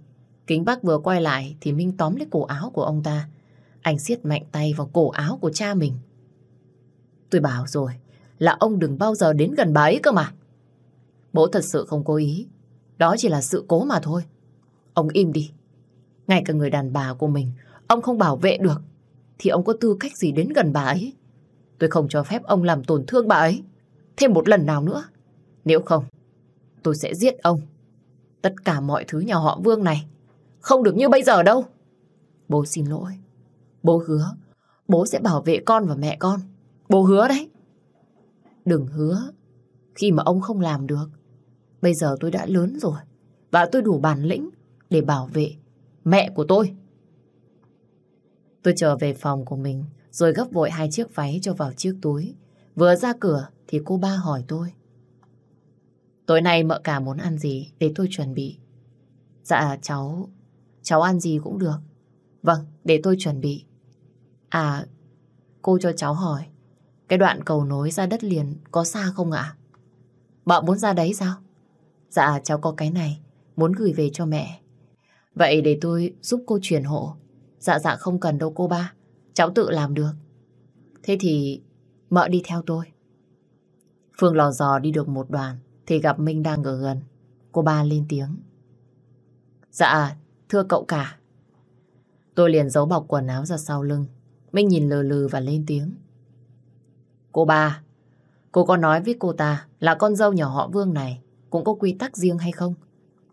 Kính Bắc vừa quay lại thì Minh tóm lấy cổ áo của ông ta. Anh siết mạnh tay vào cổ áo của cha mình. Tôi bảo rồi, là ông đừng bao giờ đến gần bà ấy cơ mà. Bố thật sự không cố ý. Đó chỉ là sự cố mà thôi. Ông im đi. Ngay cả người đàn bà của mình, ông không bảo vệ được. Thì ông có tư cách gì đến gần bà ấy? Tôi không cho phép ông làm tổn thương bà ấy. Thêm một lần nào nữa. Nếu không, tôi sẽ giết ông. Tất cả mọi thứ nhà họ Vương này không được như bây giờ đâu. Bố xin lỗi. Bố hứa, bố sẽ bảo vệ con và mẹ con. Bố hứa đấy. Đừng hứa khi mà ông không làm được. Bây giờ tôi đã lớn rồi và tôi đủ bản lĩnh để bảo vệ mẹ của tôi. Tôi trở về phòng của mình rồi gấp vội hai chiếc váy cho vào chiếc túi. Vừa ra cửa thì cô ba hỏi tôi. Tối nay mợ cả muốn ăn gì để tôi chuẩn bị. Dạ cháu, cháu ăn gì cũng được. Vâng, để tôi chuẩn bị. À, cô cho cháu hỏi, cái đoạn cầu nối ra đất liền có xa không ạ? Mợ muốn ra đấy sao? Dạ cháu có cái này, muốn gửi về cho mẹ. Vậy để tôi giúp cô chuyển hộ. Dạ dạ không cần đâu cô ba, cháu tự làm được. Thế thì mợ đi theo tôi. Phương lò dò đi được một đoàn thì gặp Minh đang ở gần. Cô ba lên tiếng. Dạ, thưa cậu cả. Tôi liền giấu bọc quần áo ra sau lưng. Minh nhìn lờ lừ và lên tiếng. Cô ba, cô có nói với cô ta là con dâu nhỏ họ Vương này cũng có quy tắc riêng hay không?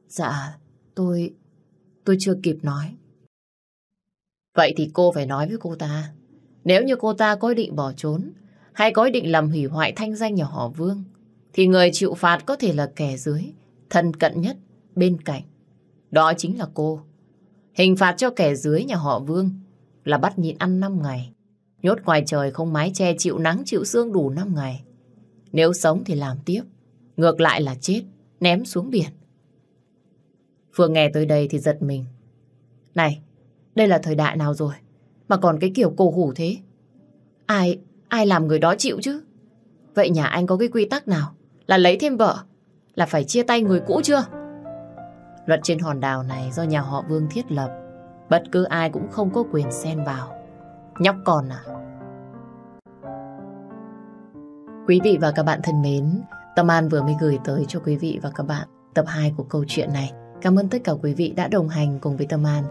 Dạ, tôi tôi chưa kịp nói. Vậy thì cô phải nói với cô ta. Nếu như cô ta có ý định bỏ trốn, hay có ý định làm hủy hoại thanh danh nhà họ Vương, thì người chịu phạt có thể là kẻ dưới, thân cận nhất, bên cạnh. Đó chính là cô. Hình phạt cho kẻ dưới nhà họ Vương là bắt nhịn ăn 5 ngày. Nhốt ngoài trời không mái che chịu nắng chịu xương đủ 5 ngày. Nếu sống thì làm tiếp. Ngược lại là chết, ném xuống biển vừa nghe tới đây thì giật mình. Này, đây là thời đại nào rồi? Mà còn cái kiểu cổ hủ thế? Ai, ai làm người đó chịu chứ? Vậy nhà anh có cái quy tắc nào? Là lấy thêm vợ? Là phải chia tay người cũ chưa? Luật trên hòn đảo này do nhà họ Vương thiết lập. Bất cứ ai cũng không có quyền xen vào. Nhóc con à? Quý vị và các bạn thân mến, Tâm An vừa mới gửi tới cho quý vị và các bạn tập 2 của câu chuyện này. Cảm ơn tất cả quý vị đã đồng hành cùng với Tâm An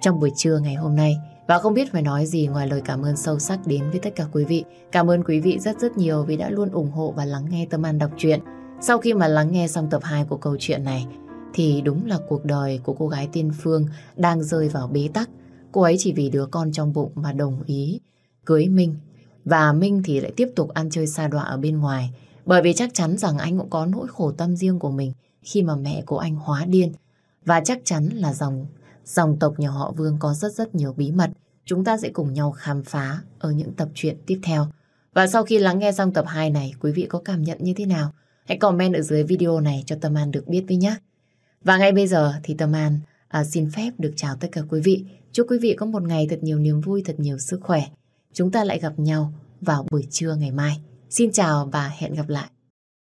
trong buổi trưa ngày hôm nay. Và không biết phải nói gì ngoài lời cảm ơn sâu sắc đến với tất cả quý vị. Cảm ơn quý vị rất rất nhiều vì đã luôn ủng hộ và lắng nghe Tâm An đọc truyện. Sau khi mà lắng nghe xong tập 2 của câu chuyện này, thì đúng là cuộc đời của cô gái tiên Phương đang rơi vào bế tắc. Cô ấy chỉ vì đứa con trong bụng mà đồng ý cưới Minh. Và Minh thì lại tiếp tục ăn chơi xa đọa ở bên ngoài. Bởi vì chắc chắn rằng anh cũng có nỗi khổ tâm riêng của mình khi mà mẹ của anh hóa điên. Và chắc chắn là dòng dòng tộc nhà họ Vương có rất rất nhiều bí mật. Chúng ta sẽ cùng nhau khám phá ở những tập truyện tiếp theo. Và sau khi lắng nghe xong tập 2 này, quý vị có cảm nhận như thế nào? Hãy comment ở dưới video này cho Tâm An được biết với nhé. Và ngay bây giờ thì Tâm An à, xin phép được chào tất cả quý vị. Chúc quý vị có một ngày thật nhiều niềm vui, thật nhiều sức khỏe. Chúng ta lại gặp nhau vào buổi trưa ngày mai. Xin chào và hẹn gặp lại.